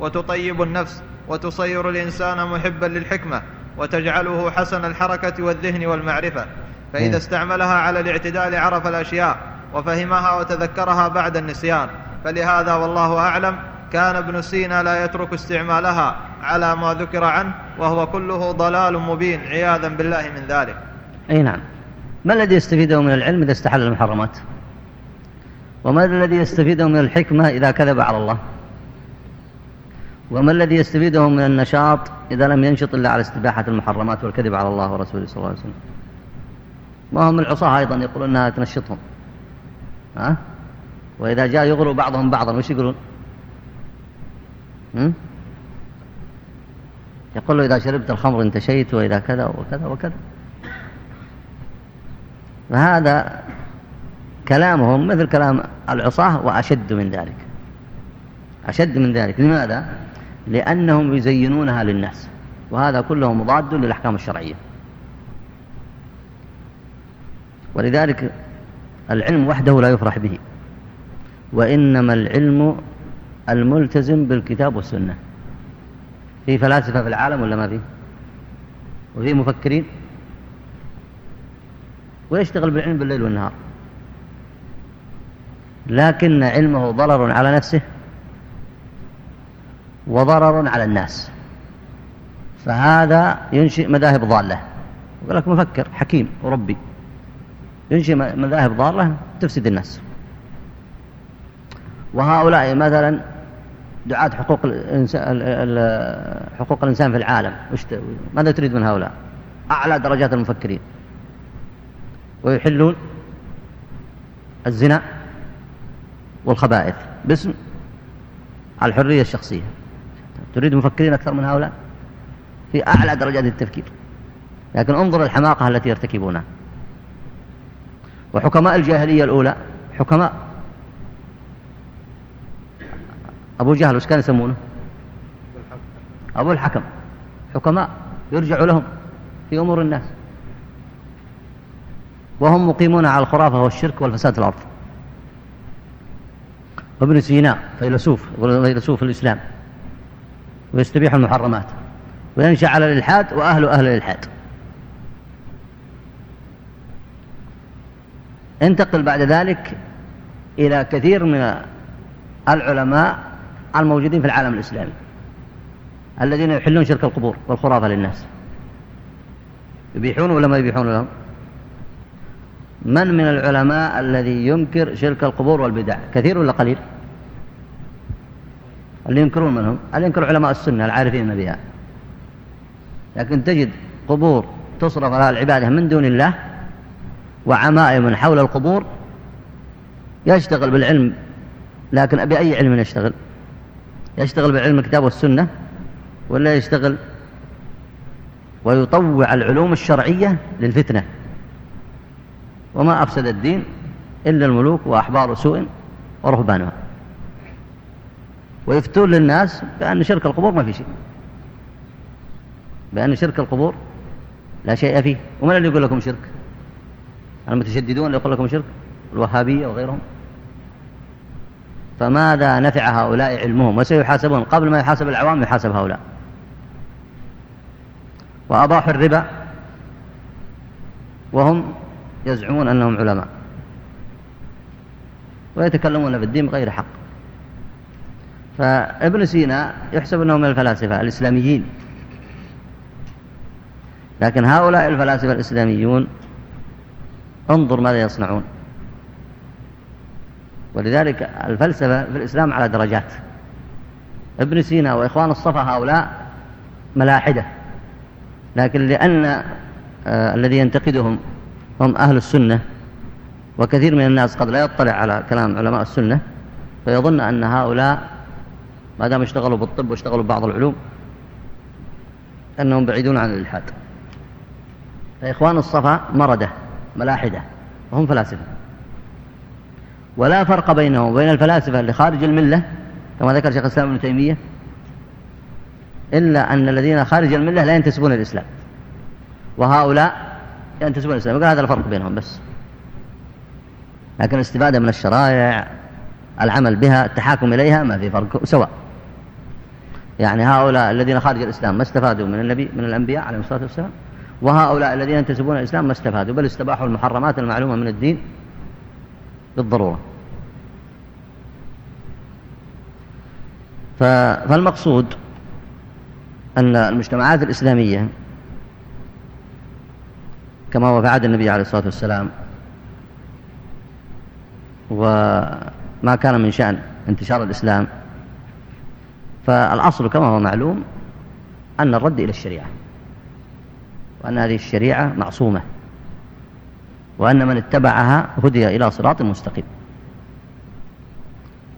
وتطيب النفس وتصير الإنسان محبا للحكمة وتجعله حسن الحركة والذهن والمعرفة. فإذا استعملها على الاعتدال عرف الأشياء. وفهمها وتذكرها بعد النسيان. فلهذا والله أعلم كان ابن سينا لا يترك استعمالها على ما ذكر عنه وهو كله ضلال مبين عياذا بالله من ذلك. أي نعم. ما الذي يستفيده من العلم إذا استحل المحرمات؟ وما الذي يستفيده من الحكمة إذا كذب على الله؟ وما الذي يستفيده من النشاط إذا لم ينشط إلا على استباحة المحرمات والكذب على الله ورسوله صلى الله عليه وسلم؟ ما هم العصاة أيضا يقولون أنها تنشطهم. ها؟ وإذا جاء يغروا بعضهم بعضا وش يقولون؟ يقول له إذا شربت الخمر انتشيت وإذا كذا وكذا وكذا. فهذا كلامهم مثل كلام العصاة وأشد من ذلك. أشد من ذلك. لماذا؟ لأنهم يزينونها للناس. وهذا كله مضاد للأحكام الشرعية. ولذلك العلم وحده لا يفرح به. وإنما العلم الملتزم بالكتاب والسنة. في فلاسفة في العالم ولا ما في؟ وفي مفكرين؟ ويشتغل بالعلم بالليل والنهار. لكن علمه ضرر على نفسه وضرر على الناس. فهذا ينشئ مذاهب ضالة. يقول لك مفكر حكيم وربي ينشئ مذاهب ضالة تفسد الناس. وهؤلاء مثلا دعاة حقوق الإنسان, حقوق الإنسان في العالم. ماذا تريد من هؤلاء؟ أعلى درجات المفكرين. ويحلون الزنا والخبائث باسم الحرية الشخصية. تريد مفكرين أكثر من هؤلاء؟ في أعلى درجات التفكير. لكن انظر الحماقة التي يرتكبونها. وحكماء الجاهلية الأولى حكماء. أبو جهل وش كان يسمونه؟ أبو الحكم. حكماء يرجع لهم في أمور الناس. وهم مقيمون على الخرافة والشرك والفساد في الأرض. وابن سينا فيلسوف فيلسوف الإسلام. ويستبيح المحرمات. وينشأ على الإلحاد وأهل أهل الإلحاد. انتقل بعد ذلك إلى كثير من العلماء الموجودين في العالم الإسلامي الذين يحلون شرك القبور والخرافة للناس. يبيحون ولا ما يبيحون لهم؟ من من العلماء الذي ينكر شرك القبور والبدع؟ كثير ولا قليل؟ اللي ينكرون منهم؟ اللي ينكر علماء السنة العارفين بها. لكن تجد قبور تصرف لها العبادة من دون الله وعمائم حول القبور يشتغل بالعلم لكن بأي علم يشتغل؟ يشتغل بعلم الكتاب والسنة ولا يشتغل؟ ويطوع العلوم الشرعية للفتنة. وما أفسد الدين إلا الملوك وأحبار سوء ورهبانها. ويفتون للناس بأن شرك القبور ما في شيء. بأن شرك القبور لا شيء فيه. ومن اللي يقول لكم شرك؟ المتشددون اللي يقول لكم شرك؟ الوهابية وغيرهم. فماذا نفع هؤلاء علمهم؟ وسيحاسبون. قبل ما يحاسب العوام يحاسب هؤلاء. وأضاحوا الربا. وهم يزعمون أنهم علماء. ويتكلمون في الدين بغير حق. فابن سينا يحسب أنه من الفلاسفة الإسلاميين. لكن هؤلاء الفلاسفة الإسلاميون انظر ماذا يصنعون. ولذلك الفلسفة في الإسلام على درجات. ابن سينا وإخوان الصفا هؤلاء ملاحدة. لكن لأن آه الذي ينتقدهم هم أهل السنة وكثير من الناس قد لا يطلع على كلام علماء السنة فيظن أن هؤلاء ما دام اشتغلوا بالطب واشتغلوا ببعض العلوم أنهم بعيدون عن الإلحاد. فإخوان الصفا مردة. ملاحدة وهم فلاسفة. ولا فرق بينهم وبين الفلاسفة اللي خارج الملة كما ذكر شيخ الإسلام ابن تيمية إلا أن الذين خارج الملة لا ينتسبون الإسلام وهؤلاء ينتسبون الإسلام يقول هذا الفرق بينهم بس. لكن الاستفادة من الشرائع العمل بها التحاكم إليها ما في فرق سواء. يعني هؤلاء الذين خارج الإسلام ما استفادوا من النبي من الأنبياء عليه الصلاة والسلام. وهؤلاء الذين ينتسبون الإسلام ما استفادوا بل استباحوا المحرمات المعلومة من الدين بالضرورة. فالمقصود أن المجتمعات الإسلامية كما هو في عهد النبي عليه الصلاة والسلام وما كان من شأن انتشار الإسلام فالأصل كما هو معلوم أن الرد إلى الشريعة. وأن هذه الشريعة معصومة وأن من اتبعها هدي إلى صراط مستقيم.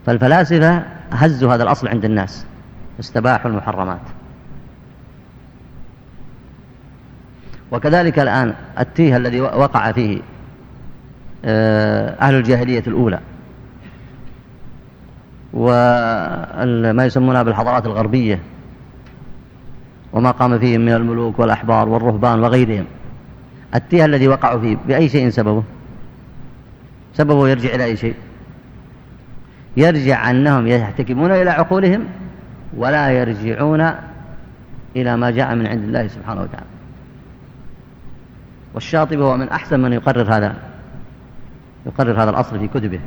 فالفلاسفة هزوا هذا الأصل عند الناس استباحوا المحرمات. وكذلك الآن التيه الذي وقع فيه آه، أهل الجاهلية الأولى وما يسمونها بالحضارات الغربية وما قام فيه من الملوك والأحبار والرهبان وغيرهم. التيه الذي وقعوا فيه بأي شيء سببه؟ سببه يرجع إلى أي شيء؟ يرجع أنهم يحتكمون إلى عقولهم ولا يرجعون إلى ما جاء من عند الله سبحانه وتعالى. والشاطبي هو من أحسن من يقرر هذا يقرر هذا الأصل في كتبه.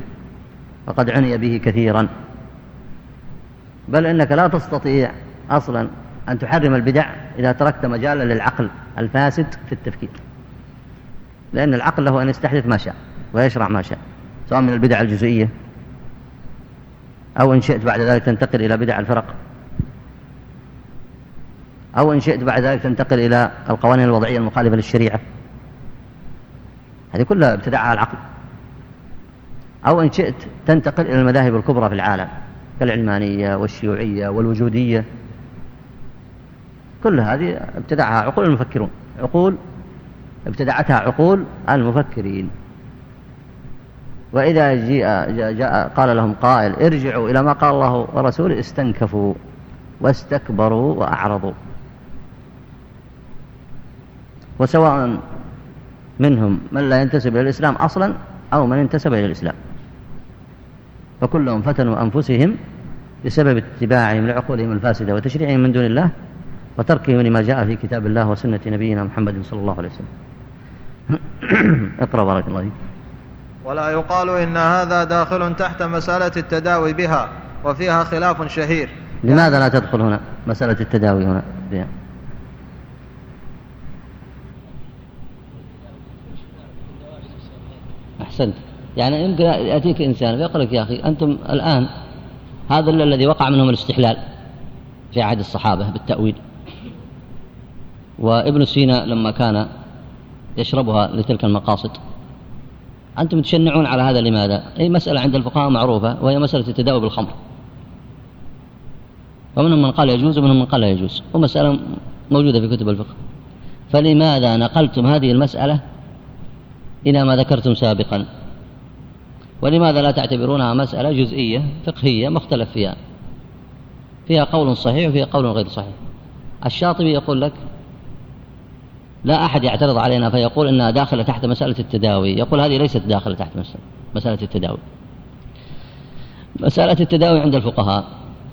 وقد عني به كثيرا. بل إنك لا تستطيع أصلا أن تحرم البدع إذا تركت مجالا للعقل الفاسد في التفكير. لأن العقل له أن يستحدث ما شاء ويشرع ما شاء سواء من البدع الجزئية أو إن شئت بعد ذلك تنتقل إلى بدع الفرق أو إن شئت بعد ذلك تنتقل إلى القوانين الوضعية المخالفة للشريعة. هذه كلها ابتدعها العقل. أو إن شئت تنتقل إلى المذاهب الكبرى في العالم كالعلمانية والشيوعية والوجودية. كل هذه ابتدعها عقول المفكرون. عقول ابتدعتها عقول المفكرين. وإذا جاء, جاء, قال لهم قائل ارجعوا إلى ما قال الله ورسوله استنكفوا واستكبروا وأعرضوا. وسواء منهم من لا ينتسب إلى الإسلام أصلا أو من انتسب إلى الإسلام. فكلهم فتنوا أنفسهم بسبب اتباعهم لعقولهم الفاسدة وتشريعهم من دون الله وتركهم لما جاء في كتاب الله وسنة نبينا محمد صلى الله عليه وسلم. اقرأ بارك الله فيك. ولا يقال إن هذا داخل تحت مسألة التداوي بها وفيها خلاف شهير. لماذا لا تدخل هنا مسألة التداوي هنا؟ بها أحسنت. يعني يمكن يأتيك إنسان ويقول لك يا أخي أنتم الآن هذا الذي وقع منهم الاستحلال في عهد الصحابة بالتأويل. وابن سينا لما كان يشربها لتلك المقاصد. أنتم تشنعون على هذا لماذا؟ أي مسألة عند الفقهاء معروفة وهي مسألة التداوي بالخمر. ومنهم من قال يجوز ومنهم من قال لا يجوز ومسألة موجودة في كتب الفقه. فلماذا نقلتم هذه المسألة إلى ما ذكرتم سابقا؟ ولماذا لا تعتبرونها مسألة جزئية فقهية مختلف فيها؟ فيها قول صحيح وفيها قول غير صحيح. الشاطبي يقول لك لا أحد يعترض علينا فيقول إنها داخلة تحت مسألة التداوي. يقول هذه ليست داخلة تحت مسألة التداوي. مسألة التداوي عند الفقهاء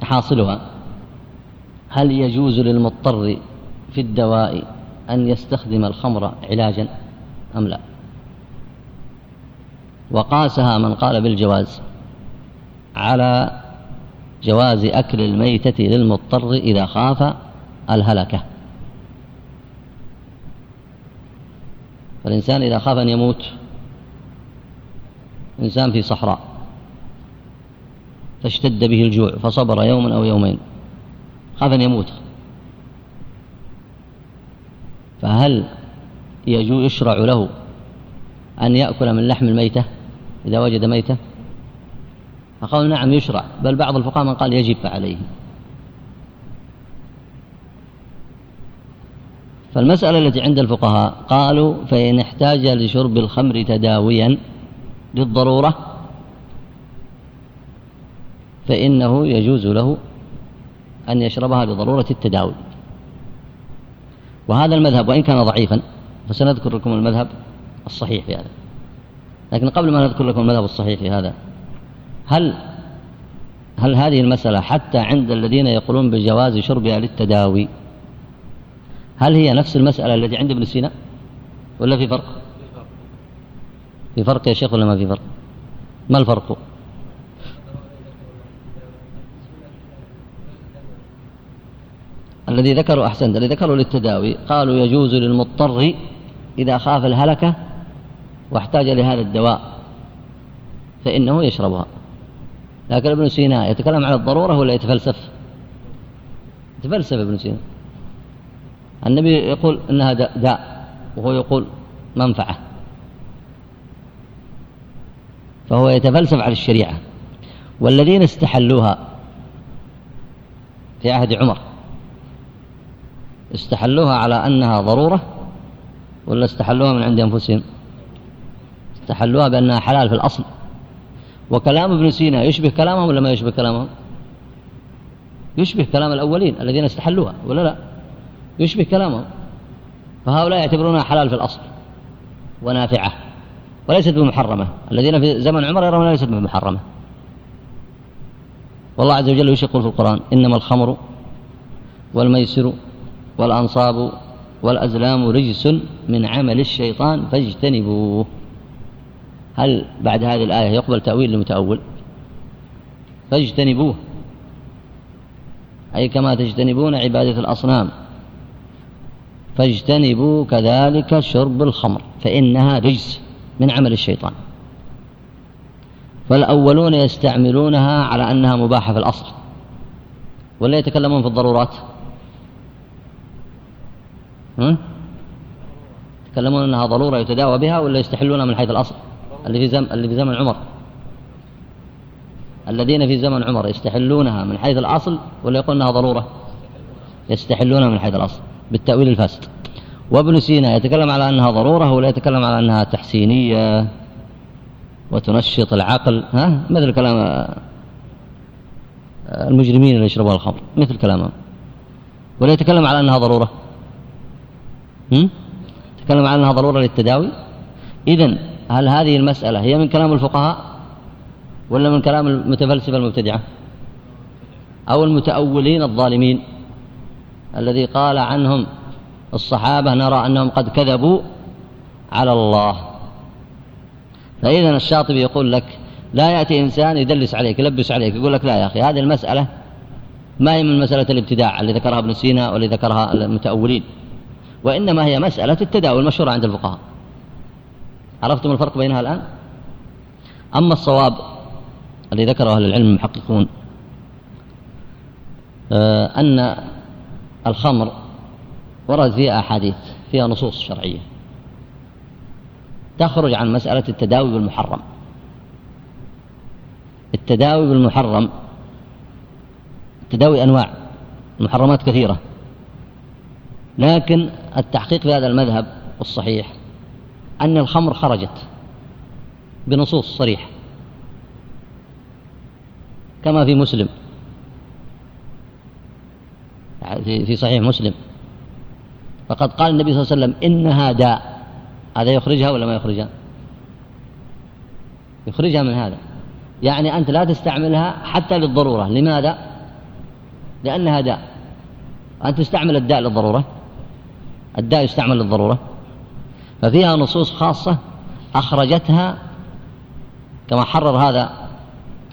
حاصلها هل يجوز للمضطر في الدواء أن يستخدم الخمر علاجا أم لا؟ وقاسها من قال بالجواز على جواز أكل الميتة للمضطر إذا خاف الهلكة. فالإنسان إذا خاف أن يموت إنسان في صحراء فاشتد به الجوع فصبر يوما أو يومين خاف أن يموت. فهل يشرع له أن يأكل من لحم الميتة إذا وجد ميتة؟ فقالوا نعم يشرع بل بعض الفقهاء من قال يجب عليه. فالمسألة التي عند الفقهاء قالوا فإن احتاج لشرب الخمر تداويا للضرورة فإنه يجوز له أن يشربها لضرورة التداوي. وهذا المذهب وإن كان ضعيفا فسنذكر لكم المذهب الصحيح في هذا. لكن قبل ما نذكر لكم المذهب الصحيح في هذا هل هل هذه المسألة حتى عند الذين يقولون بجواز شربها للتداوي هل هي نفس المسألة التي عند ابن سينا؟ ولا في فرق؟ في فرق يا شيخ ولا ما في فرق؟ ما الفرق؟ الذي ذكروا أحسنت الذي ذكروا للتداوي قالوا يجوز للمضطر إذا خاف الهلكة واحتاج لهذا الدواء فإنه يشربها. لكن ابن سينا يتكلم عن الضرورة ولا يتفلسف؟ يتفلسف ابن سينا. النبي يقول إنها داء وهو يقول منفعة. فهو يتفلسف على الشريعة. والذين استحلوها في عهد عمر استحلوها على أنها ضرورة ولا استحلوها من عند أنفسهم؟ استحلوها بأنها حلال في الأصل. وكلام ابن سينا يشبه كلامهم ولا ما يشبه كلامهم؟ يشبه كلام الأولين الذين استحلوها ولا لا؟ يشبه كلامهم. فهؤلاء يعتبرونها حلال في الأصل ونافعة وليست بمحرمة. الذين في زمن عمر يرون ليست بمحرمة. والله عز وجل وش يقول في القرآن؟ إنما الخمر والميسر والأنصاب والأزلام رجس من عمل الشيطان فاجتنبوه. هل بعد هذه الآية يقبل تأويل المتأول؟ فاجتنبوه. أي كما تجتنبون عبادة الأصنام. فاجتنبوا كذلك شرب الخمر فإنها رجس من عمل الشيطان. فالأولون يستعملونها على أنها مباحة في الأصل ولا يتكلمون في الضرورات؟ يتكلمون أنها ضرورة يتداوى بها ولا يستحلونها من حيث الأصل؟ اللي في زمن اللي في زمن عمر. الذين في زمن عمر يستحلونها من حيث الأصل ولا يقول أنها ضرورة؟ يستحلونها من حيث الأصل. بالتأويل الفاسد. وابن سينا يتكلم على أنها ضرورة ولا يتكلم على أنها تحسينية؟ وتنشط العقل ها؟ مثل كلام المجرمين اللي يشربون الخمر مثل كلامهم. ولا يتكلم على أنها ضرورة؟ هم؟ يتكلم على أنها ضرورة للتداوي؟ إذن هل هذه المسألة هي من كلام الفقهاء ولا من كلام المتفلسفة المبتدعة أو المتأولين الظالمين؟ الذي قال عنهم الصحابة نرى أنهم قد كذبوا على الله. فإذا الشاطبي يقول لك لا يأتي إنسان يدلس عليك يلبس عليك يقول لك لا يا أخي هذه المسألة ما هي من مسألة الابتداع اللي ذكرها ابن سينا واللي ذكرها المتأولين وإنما هي مسألة التداول المشهورة عند الفقهاء. عرفتم الفرق بينها الآن؟ أما الصواب الذي ذكره أهل العلم المحققون آه، أن الخمر ورد فيها أحاديث فيها نصوص شرعية. تخرج عن مسألة التداوي بالمحرم. التداوي بالمحرم التداوي أنواع المحرمات كثيرة. لكن التحقيق في هذا المذهب الصحيح أن الخمر خرجت بنصوص صريحة كما في مسلم. في صحيح مسلم. فقد قال النبي صلى الله عليه وسلم إنها داء. هذا يخرجها ولا ما يخرجها؟ يخرجها من هذا. يعني أنت لا تستعملها حتى للضرورة. لماذا؟ لأنها داء. أنت تستعمل الداء للضرورة. الداء يستعمل للضرورة. ففيها نصوص خاصة أخرجتها كما حرر هذا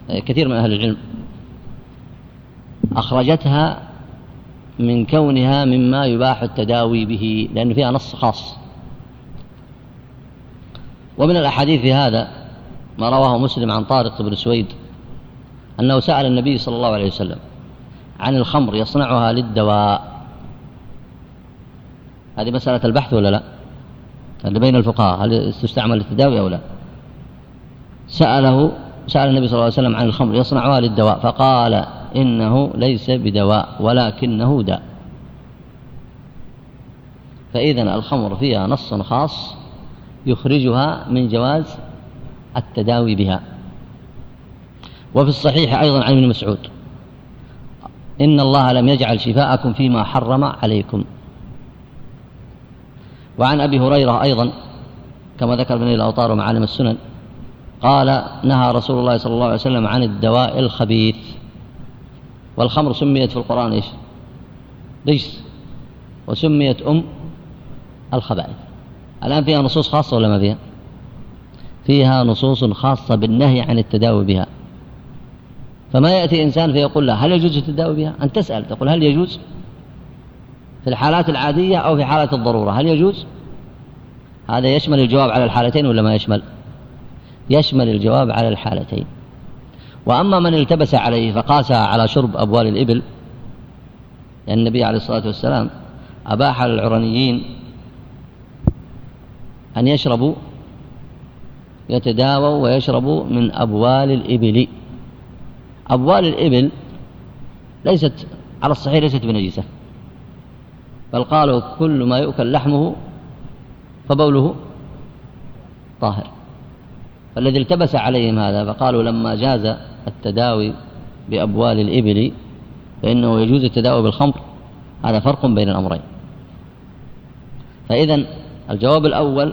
كثير من أهل العلم. أخرجتها من كونها مما يباح التداوي به لأن فيها نص خاص. ومن الأحاديث في هذا ما رواه مسلم عن طارق بن سويد أنه سأل النبي صلى الله عليه وسلم عن الخمر يصنعها للدواء. هذه مسألة البحث ولا لا؟ اللي بين الفقهاء هل تستعمل للتداوي أو لا؟ سأله سأل النبي صلى الله عليه وسلم عن الخمر يصنعها للدواء فقال إنه ليس بدواء ولكنه داء. فإذا الخمر فيها نص خاص يخرجها من جواز التداوي بها. وفي الصحيح أيضا عن ابن مسعود إن الله لم يجعل شفاءكم فيما حرم عليكم. وعن أبي هريرة أيضا كما ذكر ابن الأوطار ومعالم السنن قال نهى رسول الله صلى الله عليه وسلم عن الدواء الخبيث. والخمر سميت في القرآن إيش؟ رجس. وسميت أم الخبائث. الآن فيها نصوص خاصة ولا ما فيها؟ فيها نصوص خاصة بالنهي عن التداوي بها. فما يأتي إنسان فيقول له هل يجوز التداوي بها؟ أن تسأل تقول هل يجوز؟ في الحالات العادية أو في حالة الضرورة هل يجوز؟ هذا يشمل الجواب على الحالتين ولا ما يشمل؟ يشمل الجواب على الحالتين. وأما من التبس عليه فقاسها على شرب أبوال الإبل لأن النبي عليه الصلاة والسلام أباح للعرنيين أن يشربوا يتداووا ويشربوا من أبوال الإبل. أبوال الإبل ليست على الصحيح ليست بنجسة بل قالوا كل ما يؤكل لحمه فبوله طاهر. فالذي التبس عليهم هذا فقالوا لما جاز التداوي بأبوال الإبل فإنه يجوز التداوي بالخمر. هذا فرق بين الأمرين. فإذا الجواب الأول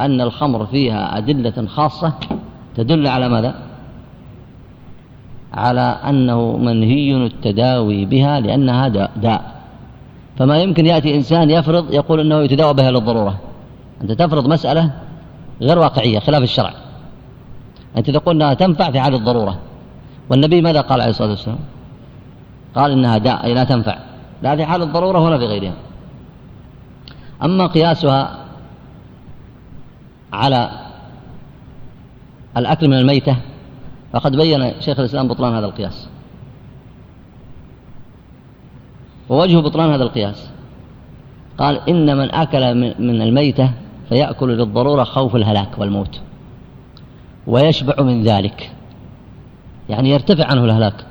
أن الخمر فيها أدلة خاصة تدل على ماذا؟ على أنه منهي التداوي بها لأنها داء فما يمكن يأتي إنسان يفرض يقول أنه يتداوى بها للضرورة. أنت تفرض مسألة غير واقعية خلاف الشرع. أنت تقول أنها تنفع في حال الضرورة. والنبي ماذا قال عليه الصلاة والسلام؟ قال إنها داء لا تنفع. لا في حال الضرورة ولا في غيرها. أما قياسها على الأكل من الميتة فقد بين شيخ الإسلام بطلان هذا القياس. ووجه بطلان هذا القياس. قال إن من أكل من الميتة فيأكل للضرورة خوف الهلاك والموت. ويشبع من ذلك. يعني يرتفع عنه الهلاك.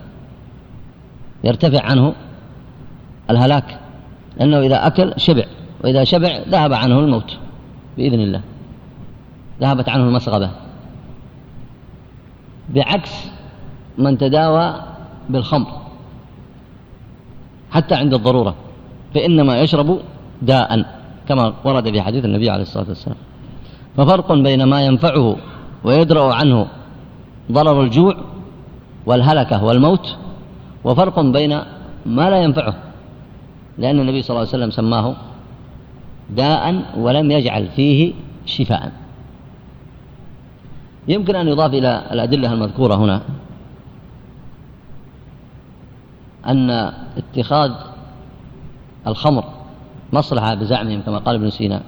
يرتفع عنه الهلاك. لأنه إذا أكل شبع وإذا شبع ذهب عنه الموت بإذن الله. ذهبت عنه المسغبة بعكس من تداوى بالخمر حتى عند الضرورة. فإنما يشرب داء كما ورد في حديث النبي عليه الصلاة والسلام. ففرق بين ما ينفعه ويدرأ عنه ضرر الجوع والهلكة والموت وفرق بين ما لا ينفعه لأن النبي صلى الله عليه وسلم سماه داء ولم يجعل فيه شفاء. يمكن أن يضاف إلى الأدلة المذكورة هنا أن اتخاذ الخمر مصلحة بزعمهم كما قال ابن سينا.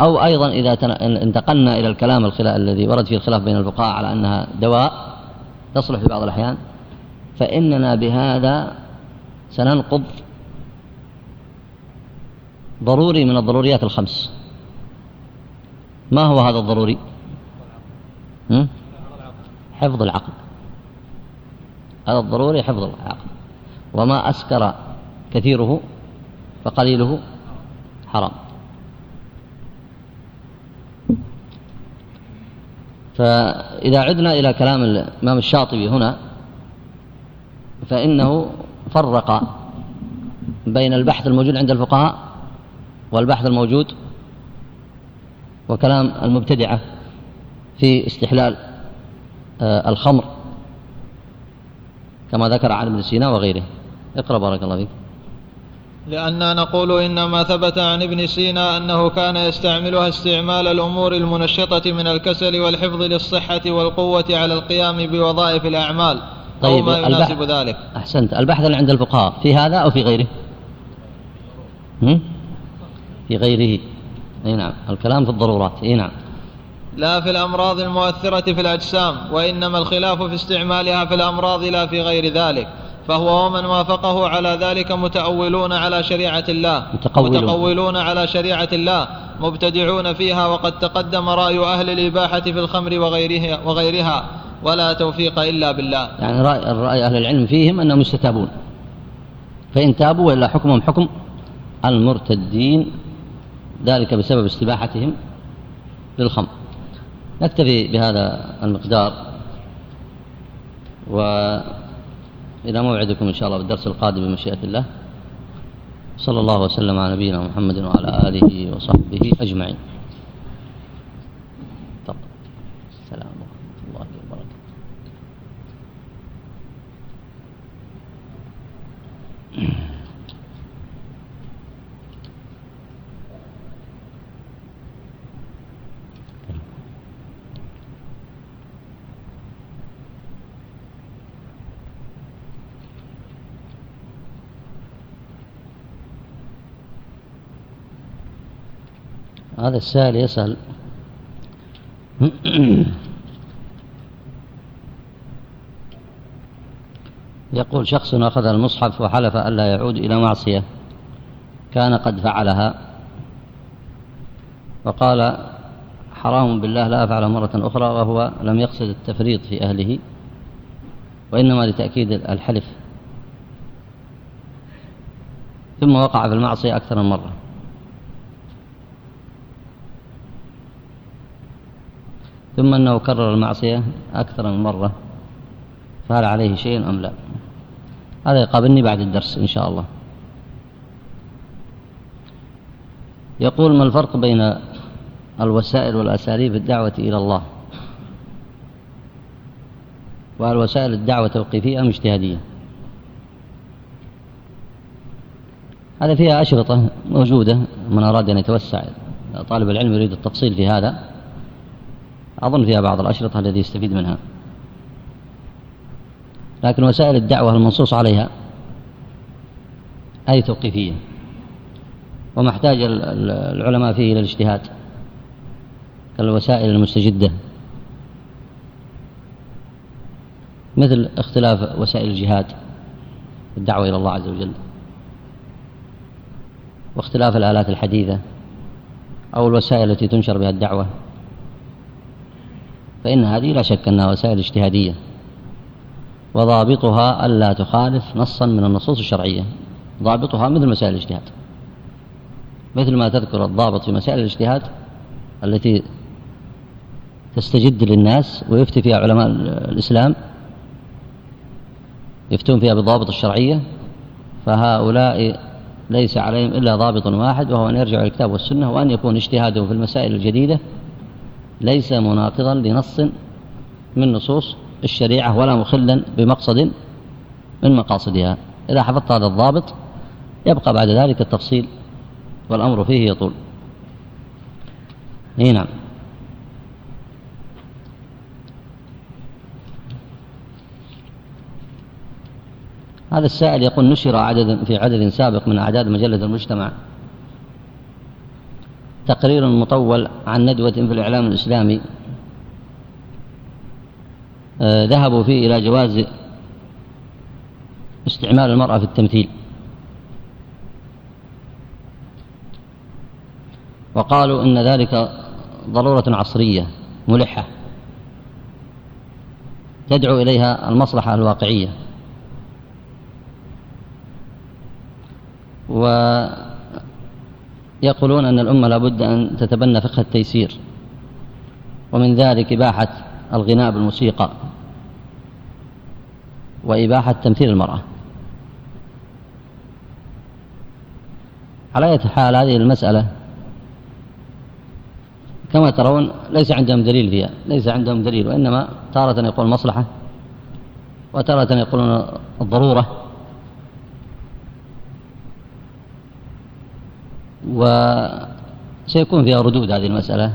أو أيضا إذا انتقلنا إلى الكلام الذي ورد فيه الخلاف بين الفقهاء على أنها دواء تصلح في بعض الأحيان فإننا بهذا سننقض ضروري من الضروريات الخمس. ما هو هذا الضروري؟ حفظ العقل. هذا الضروري حفظ العقل. وما أسكر كثيره فقليله حرام. فإذا عدنا إلى كلام الإمام الشاطبي هنا فإنه فرق بين البحث الموجود عند الفقهاء والبحث الموجود وكلام المبتدعة في استحلال آه، الخمر كما ذكر عن ابن سينا وغيره. اقرأ بارك الله فيك. لأننا نقول إنما ثبت عن ابن سينا أنه كان يستعملها استعمال الأمور المنشطة من الكسل والحفظ للصحة والقوة على القيام بوظائف الأعمال. طيب أو ما يناسب البحث ذلك. أحسنت. البحث اللي عند الفقهاء في هذا أو في غيره؟ في غيره. أي نعم. الكلام في الضرورات. أي نعم. لا في الأمراض المؤثرة في الأجسام وإنما الخلاف في استعمالها في الأمراض لا في غير ذلك. فهو ومن وافقه على ذلك متأولون على شريعة الله. متقولون, متقولون على شريعة الله. مبتدعون فيها وقد تقدم رأي أهل الإباحة في الخمر وغيرها, وغيرها. ولا توفيق إلا بالله. يعني رأي, رأي أهل العلم فيهم أنهم يستتابون. فإن تابوا وإلا حكمهم حكم المرتدين. ذلك بسبب استباحتهم للخمر نكتفي بهذا المقدار. وإلى موعدكم إن شاء الله بالدرس القادم بمشيئة الله. صلى الله وسلم على نبينا محمد وعلى آله وصحبه أجمعين. السلام ورحمة الله وبركاته. هذا السائل يسأل. يقول شخص أخذ المصحف وحلف ألا يعود إلى معصية. كان قد فعلها. وقال حرام بالله لا أفعل مرة أخرى وهو لم يقصد التفريط في أهله. وإنما لتأكيد الحلف. ثم وقع في المعصية أكثر من مرة. ثم أنه كرر المعصية أكثر من مرة فهل عليه شيء أم لا؟ هذا يقابلني بعد الدرس إن شاء الله. يقول ما الفرق بين الوسائل والأساليب الدعوة إلى الله؟ وهل وسائل الدعوة توقيفية أم اجتهادية؟ هذا فيها أشرطة موجودة من أراد أن يتوسع طالب العلم يريد التفصيل في هذا. أظن فيها بعض الأشرطة الذي يستفيد منها. لكن وسائل الدعوة المنصوص عليها أي توقيفية وما احتاج العلماء فيه إلى الاجتهاد كالوسائل المستجدة مثل اختلاف وسائل الجهاد الدعوة إلى الله عز وجل واختلاف الآلات الحديثة أو الوسائل التي تنشر بها الدعوة. فإن هذه لا شك أنها وسائل اجتهادية وضابطها ألا تخالف نصا من النصوص الشرعية. ضابطها مثل مسائل الاجتهاد. مثل ما تذكر الضابط في مسائل الاجتهاد التي تستجد للناس ويفتي فيها علماء الإسلام يفتون فيها بالضوابط الشرعية فهؤلاء ليس عليهم إلا ضابط واحد وهو أن يرجعوا الكتاب والسنة وأن يكون اجتهادهم في المسائل الجديدة ليس مناقضا لنص من نصوص الشريعة ولا مخلا بمقصد من مقاصدها. إذا حفظت هذا الضابط يبقى بعد ذلك التفصيل والأمر فيه يطول. إي نعم. هذا السائل يقول نشر عدد في عدد سابق من أعداد مجلة المجتمع. تقرير مطول عن ندوة في الإعلام الإسلامي. آه، ذهبوا فيه إلى جواز استعمال المرأة في التمثيل. وقالوا إن ذلك ضرورة عصرية ملحة تدعو إليها المصلحة الواقعية. ويقولون أن الأمة لابد أن تتبنى فقه التيسير ومن ذلك إباحة الغناء بالموسيقى وإباحة تمثيل المرأة. على أي حال هذه المسألة؟ كما ترون ليس عندهم دليل فيها ليس عندهم دليل وإنما تارة يقول مصلحة وتارة يقولون الضرورة. وسيكون فيها ردود هذه المسألة.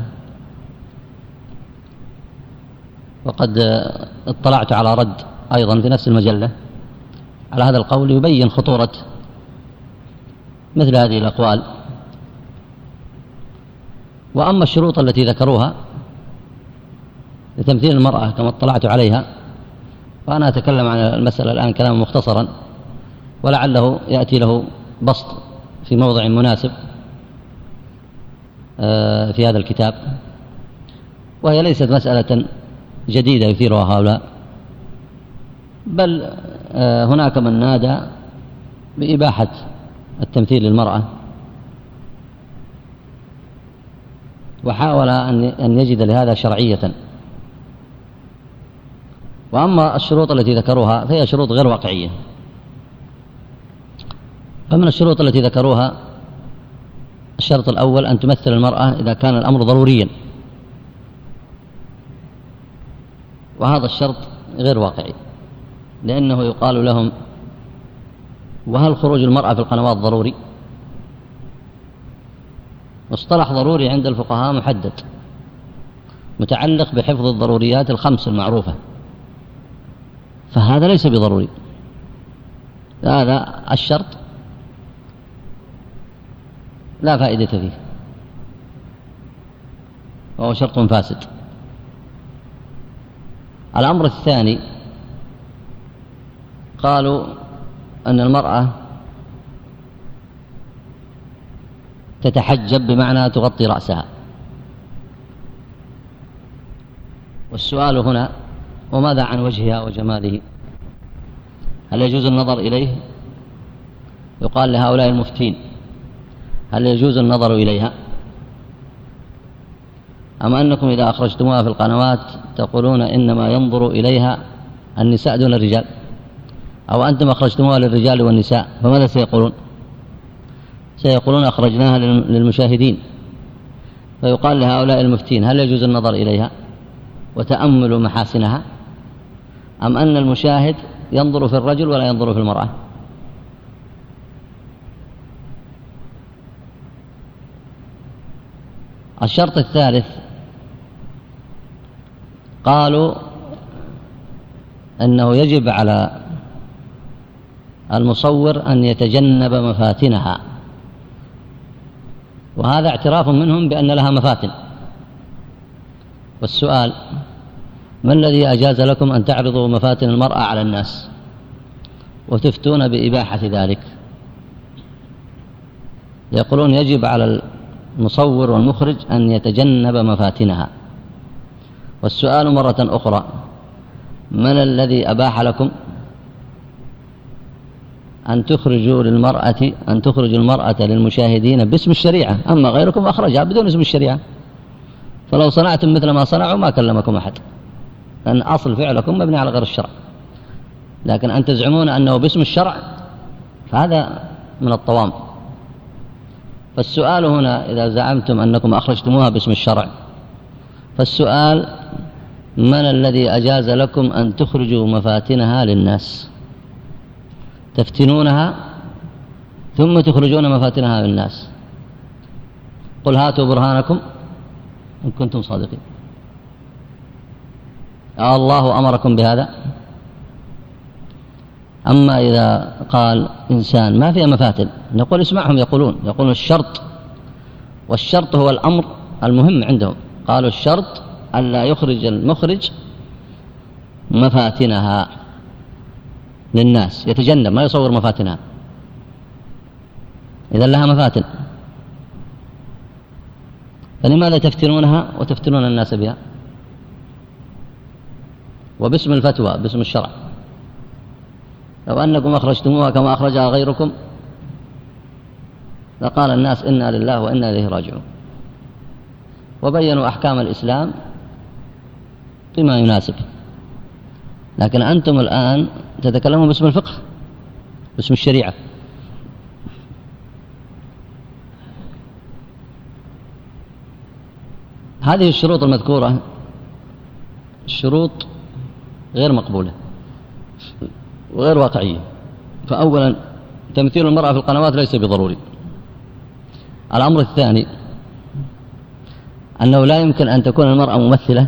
وقد اطلعت على رد أيضا في نفس المجلة على هذا القول يبين خطورة مثل هذه الأقوال. وأما الشروط التي ذكروها لتمثيل المرأة كما اطلعت عليها فأنا أتكلم عن المسألة الآن كلاما مختصرا ولعله يأتي له بسط في موضع مناسب. في هذا الكتاب. وهي ليست مسألة جديدة يثيرها هؤلاء بل آه، هناك من نادى بإباحة التمثيل للمرأة. وحاول أن يجد لهذا شرعية. وأما الشروط التي ذكروها فهي شروط غير واقعية. فمن الشروط التي ذكروها الشرط الأول أن تمثل المرأة إذا كان الأمر ضروريا. وهذا الشرط غير واقعي لأنه يقال لهم وهل خروج المرأة في القنوات ضروري؟ مصطلح ضروري عند الفقهاء محدد متعلق بحفظ الضروريات الخمس المعروفة. فهذا ليس بضروري. هذا الشرط لا فائدة فيه. وهو شرط فاسد. الأمر الثاني قالوا أن المرأة تتحجب بمعنى تغطي رأسها. والسؤال هنا وماذا عن وجهها وجماله؟ هل يجوز النظر إليه؟ يقال لهؤلاء المفتين. هل يجوز النظر إليها؟ أم أنكم إذا أخرجتموها في القنوات تقولون إنما ينظر إليها النساء دون الرجال؟ أو أنتم أخرجتموها للرجال والنساء فماذا سيقولون؟ سيقولون أخرجناها للمشاهدين. فيقال لهؤلاء المفتين هل يجوز النظر إليها؟ وتأمل محاسنها؟ أم أن المشاهد ينظر في الرجل ولا ينظر في المرأة؟ الشرط الثالث قالوا أنه يجب على المصور أن يتجنب مفاتنها وهذا اعتراف منهم بأن لها مفاتن. والسؤال ما الذي أجاز لكم أن تعرضوا مفاتن المرأة على الناس وتفتون بإباحة ذلك؟ يقولون يجب على المصور والمخرج أن يتجنب مفاتنها. والسؤال مرة أخرى من الذي أباح لكم؟ أن تخرجوا للمرأة أن تخرجوا المرأة للمشاهدين باسم الشريعة أما غيركم أخرجها بدون اسم الشريعة. فلو صنعتم مثل ما صنعوا ما كلمكم أحد. لأن أصل فعلكم مبني على غير الشرع. لكن أن تزعمون أنه باسم الشرع فهذا من الطوام. فالسؤال هنا إذا زعمتم أنكم أخرجتموها باسم الشرع. فالسؤال من الذي أجاز لكم أن تخرجوا مفاتنها للناس؟ تفتنونها ثم تخرجون مفاتنها للناس. قل هاتوا برهانكم إن كنتم صادقين. الله أمركم بهذا. أما إذا قال إنسان ما فيها مفاتن نقول اسمعهم يقولون يقولون الشرط والشرط هو الأمر المهم عندهم. قالوا الشرط ألا يخرج المخرج مفاتنها للناس يتجنب ما يصور مفاتنها. إذا لها مفاتن. فلماذا تفتنونها وتفتنون الناس بها؟ وباسم الفتوى باسم الشرع. لو أنكم أخرجتموها كما أخرجها غيركم لقال الناس إنا لله وإنا إليه راجعون. وبينوا أحكام الإسلام بما يناسب. لكن أنتم الآن تتكلمون باسم الفقه باسم الشريعة. هذه الشروط المذكورة شروط غير مقبولة. وغير واقعية. فأولا تمثيل المرأة في القنوات ليس بضروري. الأمر الثاني أنه لا يمكن أن تكون المرأة ممثلة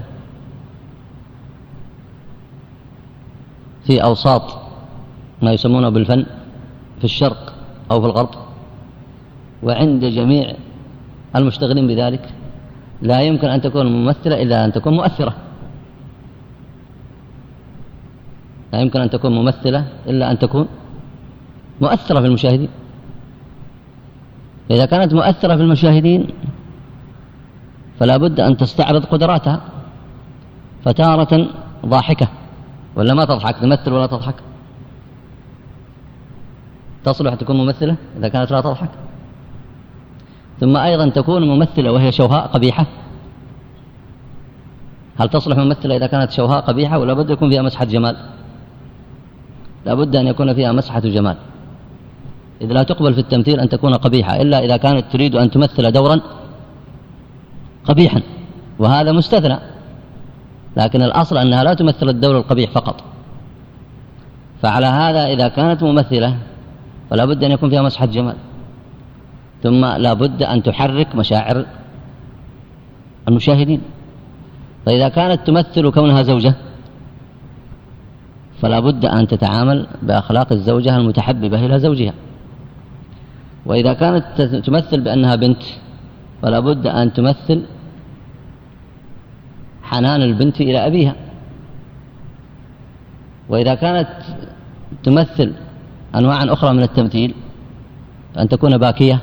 في أوساط ما يسمونه بالفن في الشرق أو في الغرب. وعند جميع المشتغلين بذلك لا يمكن أن تكون ممثلة إلا أن تكون مؤثرة. لا يمكن أن تكون ممثلة إلا أن تكون مؤثرة في المشاهدين. إذا كانت مؤثرة في المشاهدين فلا بد أن تستعرض قدراتها فتارة ضاحكة. ولا ما تضحك تمثل ولا تضحك. تصلح تكون ممثلة إذا كانت لا تضحك. ثم أيضا تكون ممثلة وهي شوهاء قبيحة. هل تصلح ممثلة إذا كانت شوهاء قبيحة؟ ولا بد يكون فيها مسحة جمال. لا بد أن يكون فيها مسحة جمال إذ لا تقبل في التمثيل أن تكون قبيحة إلا إذا كانت تريد أن تمثل دورا قبيحا وهذا مستثنى. لكن الأصل أنها لا تمثل الدور القبيح فقط. فعلى هذا إذا كانت ممثلة فلا بد أن يكون فيها مسحة جمال ثم لا بد أن تحرك مشاعر المشاهدين. فإذا كانت تمثل كونها زوجة فلا بد أن تتعامل بأخلاق الزوجة المتحببة إلى زوجها. وإذا كانت تمثل بأنها بنت فلا بد أن تمثل حنان البنت إلى أبيها. وإذا كانت تمثل أنواعا أخرى من التمثيل أن تكون باكية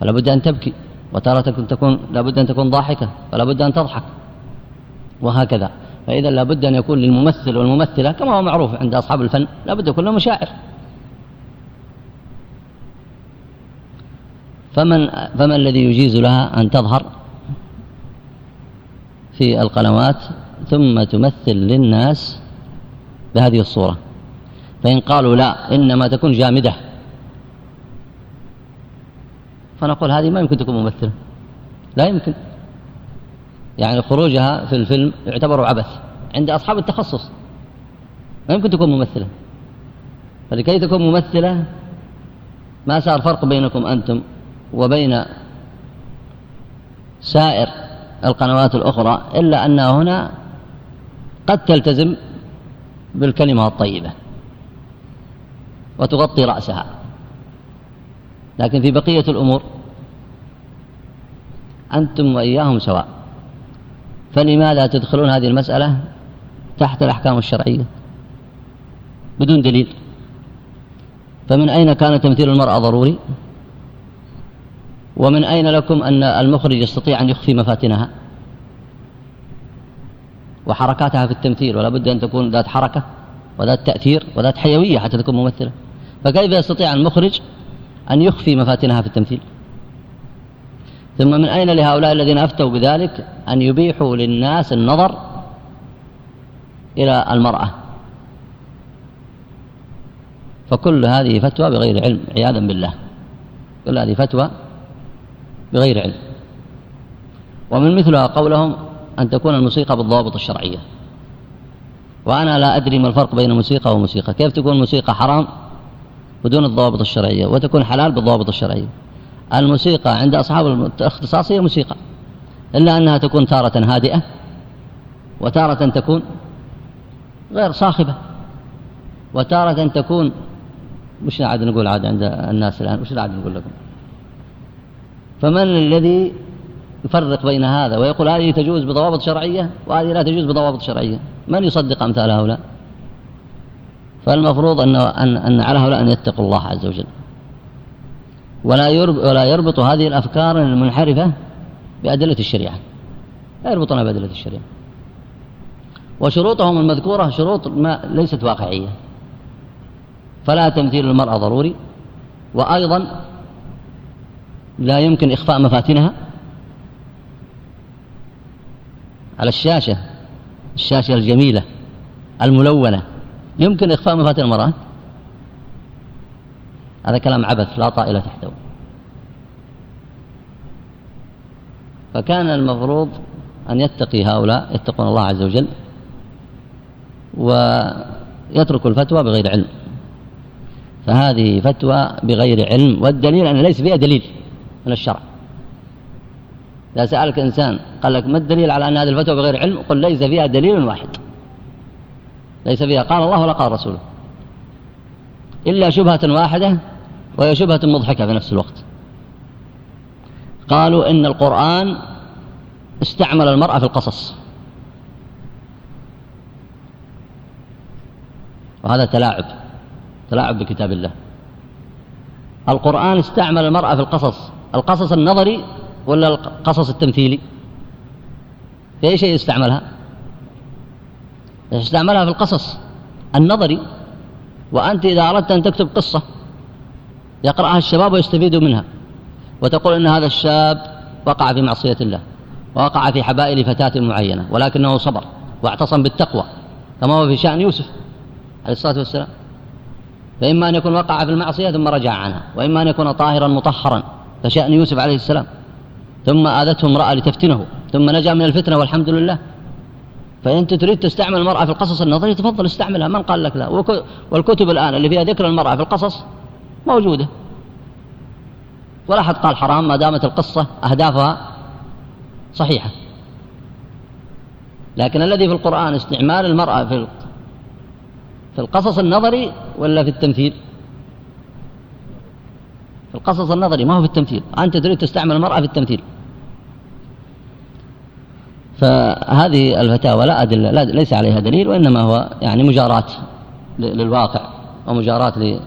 فلا بد أن تبكي. وتارة تكون لا بد أن تكون ضاحكة فلا بد أن تضحك. وهكذا. فإذا لا بد أن يكون للممثل والممثلة كما هو معروف عند أصحاب الفن لا بد يكون لهم مشاعر. فمن فما الذي يجيز لها أن تظهر في القنوات ثم تمثل للناس بهذه الصورة؟ فإن قالوا لا إنما تكون جامدة. فنقول هذه ما يمكن تكون ممثلة. لا يمكن. يعني خروجها في الفيلم يعتبر عبث عند أصحاب التخصص. ما يمكن تكون ممثلة. فلكي تكون ممثلة ما صار فرق بينكم أنتم وبين سائر القنوات الأخرى إلا أنها هنا قد تلتزم بالكلمة الطيبة وتغطي رأسها. لكن في بقية الأمور أنتم وإياهم سواء. فلماذا تدخلون هذه المسألة تحت الأحكام الشرعية؟ بدون دليل. فمن أين كان تمثيل المرأة ضروري؟ ومن أين لكم أن المخرج يستطيع أن يخفي مفاتنها؟ وحركاتها في التمثيل ولا بد أن تكون ذات حركة وذات تأثير وذات حيوية حتى تكون ممثلة. فكيف يستطيع المخرج أن يخفي مفاتنها في التمثيل؟ ثم من أين لهؤلاء الذين أفتوا بذلك أن يبيحوا للناس النظر إلى المرأة؟ فكل هذه فتوى بغير علم عياذا بالله. كل هذه فتوى بغير علم. ومن مثلها قولهم أن تكون الموسيقى بالضوابط الشرعية. وأنا لا أدري ما الفرق بين موسيقى وموسيقى. كيف تكون موسيقى حرام بدون الضوابط الشرعية وتكون حلال بالضوابط الشرعية؟ الموسيقى عند أصحاب الاختصاص هي موسيقى إلا أنها تكون تارة هادئة وتارة تكون غير صاخبة وتارة تكون مش عاد نقول عاد عند الناس الآن؟ وش عاد نقول لكم؟ فمن الذي يفرق بين هذا ويقول هذه تجوز بضوابط شرعية وهذه لا تجوز بضوابط شرعية من يصدق أمثال هؤلاء؟ فالمفروض أن, أن, على هؤلاء أن يتقوا الله عز وجل. ولا ولا يربط هذه الأفكار المنحرفة بأدلة الشريعة. لا يربطونها بأدلة الشريعة. وشروطهم المذكورة شروط ما ليست واقعية. فلا تمثيل المرأة ضروري وأيضا لا يمكن إخفاء مفاتنها على الشاشة الشاشة الجميلة الملونة. يمكن إخفاء مفاتن المرأة. هذا كلام عبث لا طائل تحته فكان المفروض أن يتقي هؤلاء يتقون الله عز وجل ويتركوا الفتوى بغير علم. فهذه فتوى بغير علم والدليل أن ليس فيها دليل من الشرع. إذا سألك إنسان قال لك ما الدليل على أن هذه الفتوى بغير علم؟ قل ليس فيها دليل واحد. ليس فيها قال الله ولا قال رسوله. إلا شبهة واحدة وهي شبهة مضحكة في نفس الوقت. قالوا إن القرآن استعمل المرأة في القصص. وهذا تلاعب تلاعب بكتاب الله. القرآن استعمل المرأة في القصص. القصص النظري ولا القصص التمثيلي؟ في أي شيء استعملها استعملها في القصص النظري. وأنت إذا أردت أن تكتب قصة يقرأها الشباب ويستفيدوا منها. وتقول أن هذا الشاب وقع في معصية الله ووقع في حبائل فتاة معينة ولكنه صبر واعتصم بالتقوى كما هو في شأن يوسف عليه الصلاة والسلام؟ فإما أن يكون وقع في المعصية ثم رجع عنها وإما أن يكون طاهرا مطهرا كشأن يوسف عليه السلام. ثم آذته امرأة لتفتنه ثم نجا من الفتنة والحمد لله. فأنت تريد تستعمل المرأة في القصص النظري تفضل استعملها. من قال لك لا؟ والكتب الآن اللي فيها ذكر المرأة في القصص موجودة. ولا أحد قال حرام ما دامت القصة أهدافها صحيحة. لكن الذي في القرآن استعمال المرأة في في القصص النظري ولا في التمثيل؟ في القصص النظري ما هو في التمثيل. أنت تريد تستعمل المرأة في التمثيل. فهذه الفتاوى لا أدلة لا ليس عليها دليل وإنما هو يعني مجاراة للواقع ومجاراة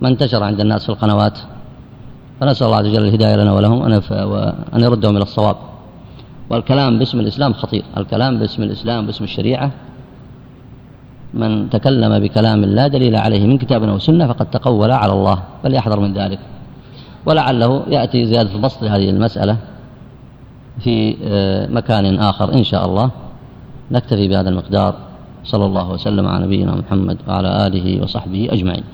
لما انتشر عند الناس في القنوات. فنسأل الله عز وجل الهداية لنا ولهم وأن يردهم إلى الصواب. والكلام باسم الإسلام خطير. الكلام باسم الإسلام باسم الشريعة. من تكلم بكلام لا دليل عليه من كتاب أو سنة فقد تقول على الله فليحذر من ذلك. ولعله يأتي زيادة البسط لهذه المسألة في آه، مكان آخر إن شاء الله. نكتفي بهذا المقدار. صلى الله وسلم على نبينا محمد وعلى آله وصحبه أجمعين.